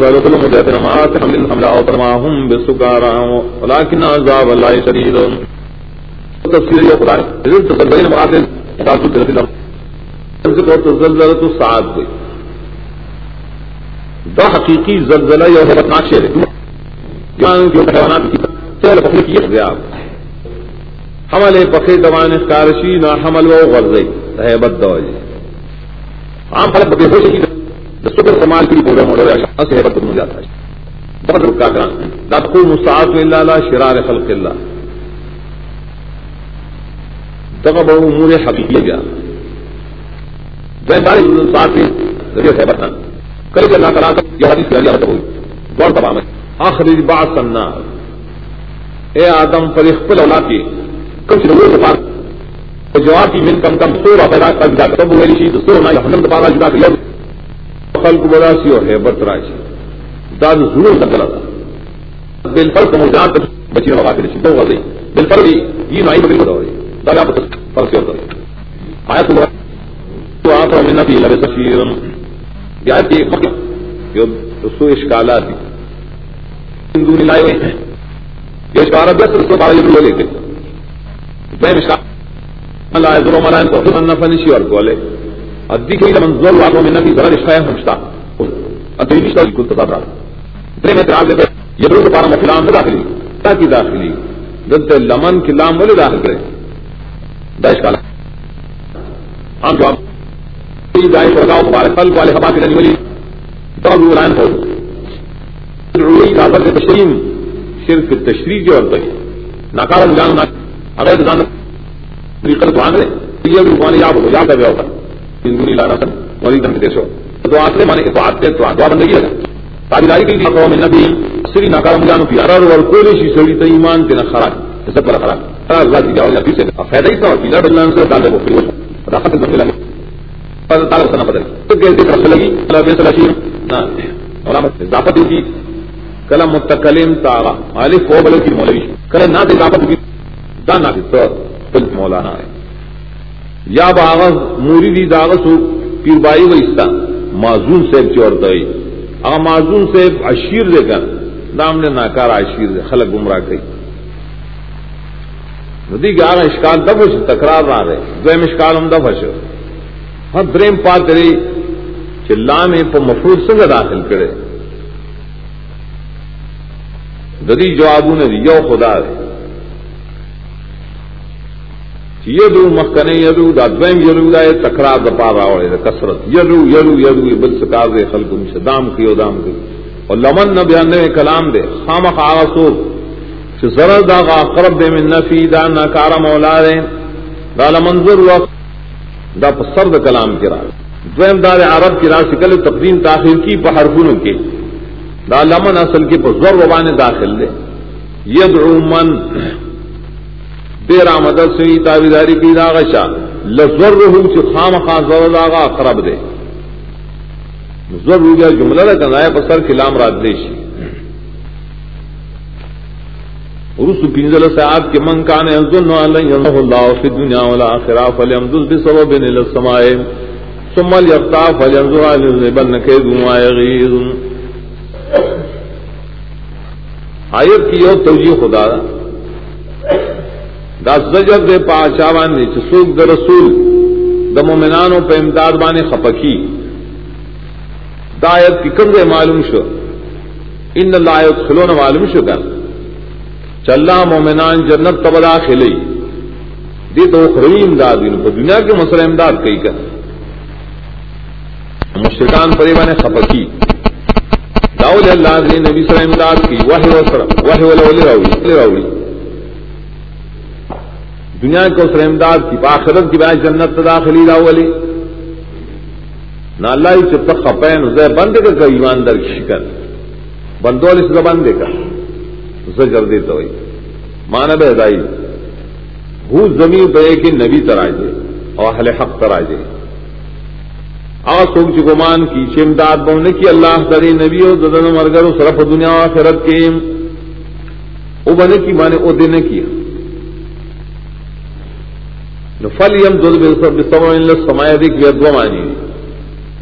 ذلك لهم ذات رمات حمل حملا وطرماهم بسكارا ولكن عذاب الله شديد تفسير القرآن إذن تصدقين مراتب تاسو تلفي لهم تنزل وتزلزلة الساعات ہوئی دا حقیقی زلزلہ یا حبتناک شہر ہے۔ حمل پخے دوان کارشی نہ حمل و غرضی۔ بد دو عام فلک بے ہوش کی سپر کمال کی پورا موڑ رہا اسے بد مل جاتا ہے۔ بہت رکا کران لا تقوم الساعات الا على شرار خلق الله تغب امور حقیقی گیا کل اللہ تعالیٰ یہ حدیث کی ہوئی۔ دور تمام آخری بات النار۔ اے آدم پر اخبر اولاد کی کم لوگوں کے پاس جواب کی من کم کم سو پیدا کر جا کر میری چیز سو نہ ہم پارا جدا کر خلق بڑا اور ہے بت راجی ضرور دکلا تھا۔ بل پر کو بچی لگا کے تو ہو گئی بل پر بھی یہ نہیں بدل بتا رہی دا پر سے ہوتا ہے۔ آیا تو تو آپ میں نبی لگے تشیر یا کہ جو سو اشکالات ہندو نے لائے ہوئے ہیں. یہ اشکار بس اس کو بارے میں لے کے. میں اشکار اللہ عز و کو ان فنشی اور کولے ادی کے منظور واقعوں میں نبی ذرا اشکایا ہمشتا ادی رشتہ کو تصادرا دے میں تراغ دے یہ روز پارا مفلان داخلی تاکہ داخلی؟ دلتے لمن کی لام بولے داخل کرے. دا اشکال ہم ہاں جواب دائش ورگاؤ مبارک پل والے حبا کی رجولی، تو لائن ہو۔ روئی کا پر تشریم صرف تشریح جو ہوتا ہے ناکارم جان اگر جان طریقہ تو آنے یہ بھی مانے آپ ہو جاتا ہے ہوتا۔ ہندو لانا سن مولی دن دیش ہو تو آتے مانے کہ تو آتے تو دعا بندگی ہے تابیداری کی لیے قوم نبی سری ناکارم جانو کی ارر اور کوئی شی سڑی تو ایمان تینا خراب سب پر خراب۔ اللہ کی جاؤ یا پیچھے فائدہ ہی تھا اور پیلا بدلان سے ڈال دے وہ، پھر رافت بندے لگے سنا بدل۔ تو کیسے رسول لگی؟ اللہ بیس اللہ اضافت کی۔ کلم متکلم تاغا الف فو بلو کی مولوی کله نہ اضافت کی۔ دا نہ دے مولانا ہے۔ یا باغ موریدی داغ سو پیر بائی و استا۔ معزون سے چورتا ہے اگر معزون سے اشیر دے کر نام نے ناکار اشیر دے، خلق گمراہ کئی۔ ندی کہ آگا اشکال دفش تکرار نہ رہے۔ دویم اشکال ہم دفش ہر دریم پات رہی چلا میں پا مفروض سنگ داخل کرے۔ ددی جوابوں نے یو خدا ہے یدو مخکنے یدو دا دویم یدو دا یہ تکرار دا پا راوڑے دا کسرت یدو یدو یدو یہ بل سکار دے خلق ان دام کی دام کی اور لمن نہ بیانے کلام دے۔ خام خاغ سو کہ ضرر دا غا قرب دے من نفی دا ناکارا مولا دے۔ دا لمنظر وقت دا پسر دا کلام کی راہ دویم دا عرب کی راہ سکل تقدیم تاخیر کی پا حرفونوں کی. دا لمن اصل کے پر زور وبانے داخل دے. یدعو من تیرا مدد سوی تابیداری کی داغشا لزور رہو چی خام خاص زور داغا اقرب دے. زور رو گیا جملہ دا کنائے پسر کلام رات دیشی رسو پینزل ساعت کے من کانے انزن اللہ ینزہ اللہ فی الدنیا والآخرہ فلیمدل بسبب نیل السمائے ثم لیقتا فلینزر علی الزبن کیدو ما یغیر آیت کی یو توجیہ خدا دا. زجر دے پا چاوان نے چسوک دا رسول دا مومنانو پہ امداد بانے خپکی. دا آیت کی کم دے معلوم شو. ان اللہ آیت خلون معلوم شو کر چلا مومنان جنت تبدا خلی. دی تو خری امداد ان دنیا کے مسئلہ امداد کئی کر. مشرکان پری بانے خپکی داول اللہ نے نبی صلی امداد کی. واہ وسر واہ ولی راوی. راوی. دنیا کو سر امداد کی. باخرت کی بائے جنت داخلی راولی نہ اللہ ہی چپ خپین بند کر کا ایماندار کی شکر بندول اس کا بند کا. زجر دیتا ہوئی مانا بے ہو زمین پہ کہ نبی تراجے اور اہل حق تراجے آ سوک کی چمداد بہنے کی اللہ تری نبی ہو ددن مرگر سرف دنیا آخرت کے۔ او بنے کی مانے او دینے کیا۔ فل یم دل سمایا دی کی ادو مانی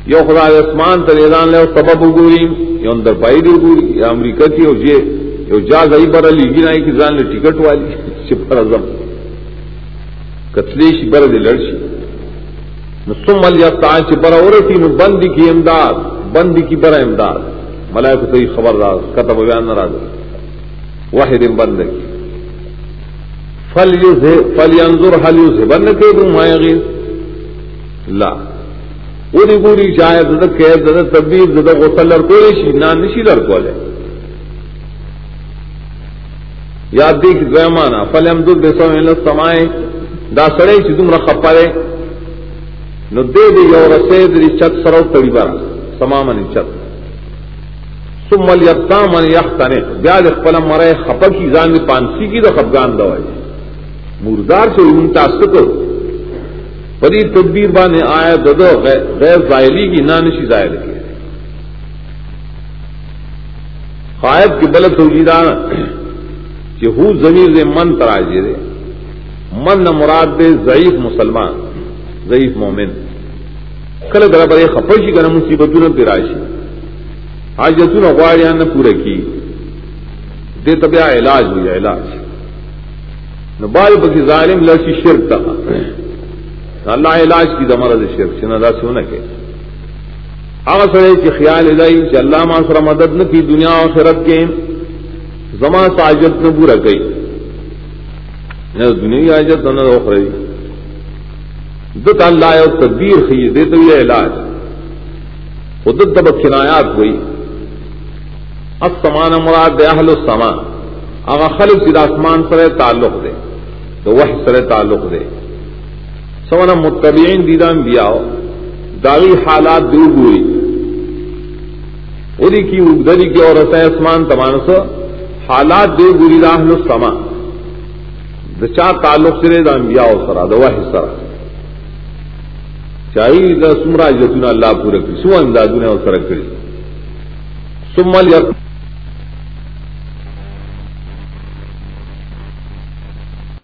یو خدا اسمان تریدان لے سبب اگوری یو اندر پائی دی اگوری۔ یا امریکہ کی ہو جے یو جا گئی بر لیگی نائی کی زان لے ٹکٹ والی چپر ازم کتلیش بر دی لڑشی. نسم سم التا چپر عورتی نو بندی کی امداد، بندی کی بر امداد. ملائکو ملائک تو خبردار کتب بیان نہ راز واحد بند کی. فل فل انظر حل یوز، بند کے دوں مائے غیر لا. پوری پوری چاہے دد قید دد تبدیل دد غسل لڑکو شی نہ نشی لڑکو لے یاد دیکھ دویمانا فل امدر بے سو سمائے دا سڑے چی تم رخ پڑے نو دے دے یو رسے دی چت سرو تڑی بارا سما منی چت. ثم الیقتا من یختنق بیا دے خپل مرے خپل کی زان دی پانسی کی دو خفگان دوائی مردار سے ان تاسکو پری تدبیر بانے آیا ددو غیر زائلی کی نانشی زائل کی قائد کی بل توجیدان کہ ہو زمیر دے من تراجے دے۔ من نہ مراد دے ضعیف مسلمان، ضعیف مومن۔ کل در بڑے خفشی کا مصیبتوں نے پیراشی آج جتوں اخبار نہ پورے کی۔ دے طبع علاج ہوئی علاج۔ نہ بال بکی ظالم لڑکی شرک تھا۔ اللہ علاج کی دمرد شرک سے نہ سونا کے۔ سڑے کے خیال ادائی کہ اللہ ماسرا مدد نہ کی دنیا اور خرت کے۔ زما ساجت نہ برا گئی نہ دنیا آجت نہ روک رہی دت اللہ تدبیر خی دے تو یہ علاج. خود تب کنایات ہوئی. اب سمان مراد اہل السما اگر خلق سید آسمان سر تعلق دے. تو وہ سر تعلق دے. سمنا متبعین دیدان دیا داغی حالات دور ہوئی ادی کی اگدری کی اور رسائے اسمان تمان سو حالات دے گری راہل سما۔ دچا تعلق سے دا انبیاء و سرا دوا سرا۔ چاہیے دا سمرا جتنا اللہ پورے کری، سو اندازوں نے اور سرک کری۔ سمل یک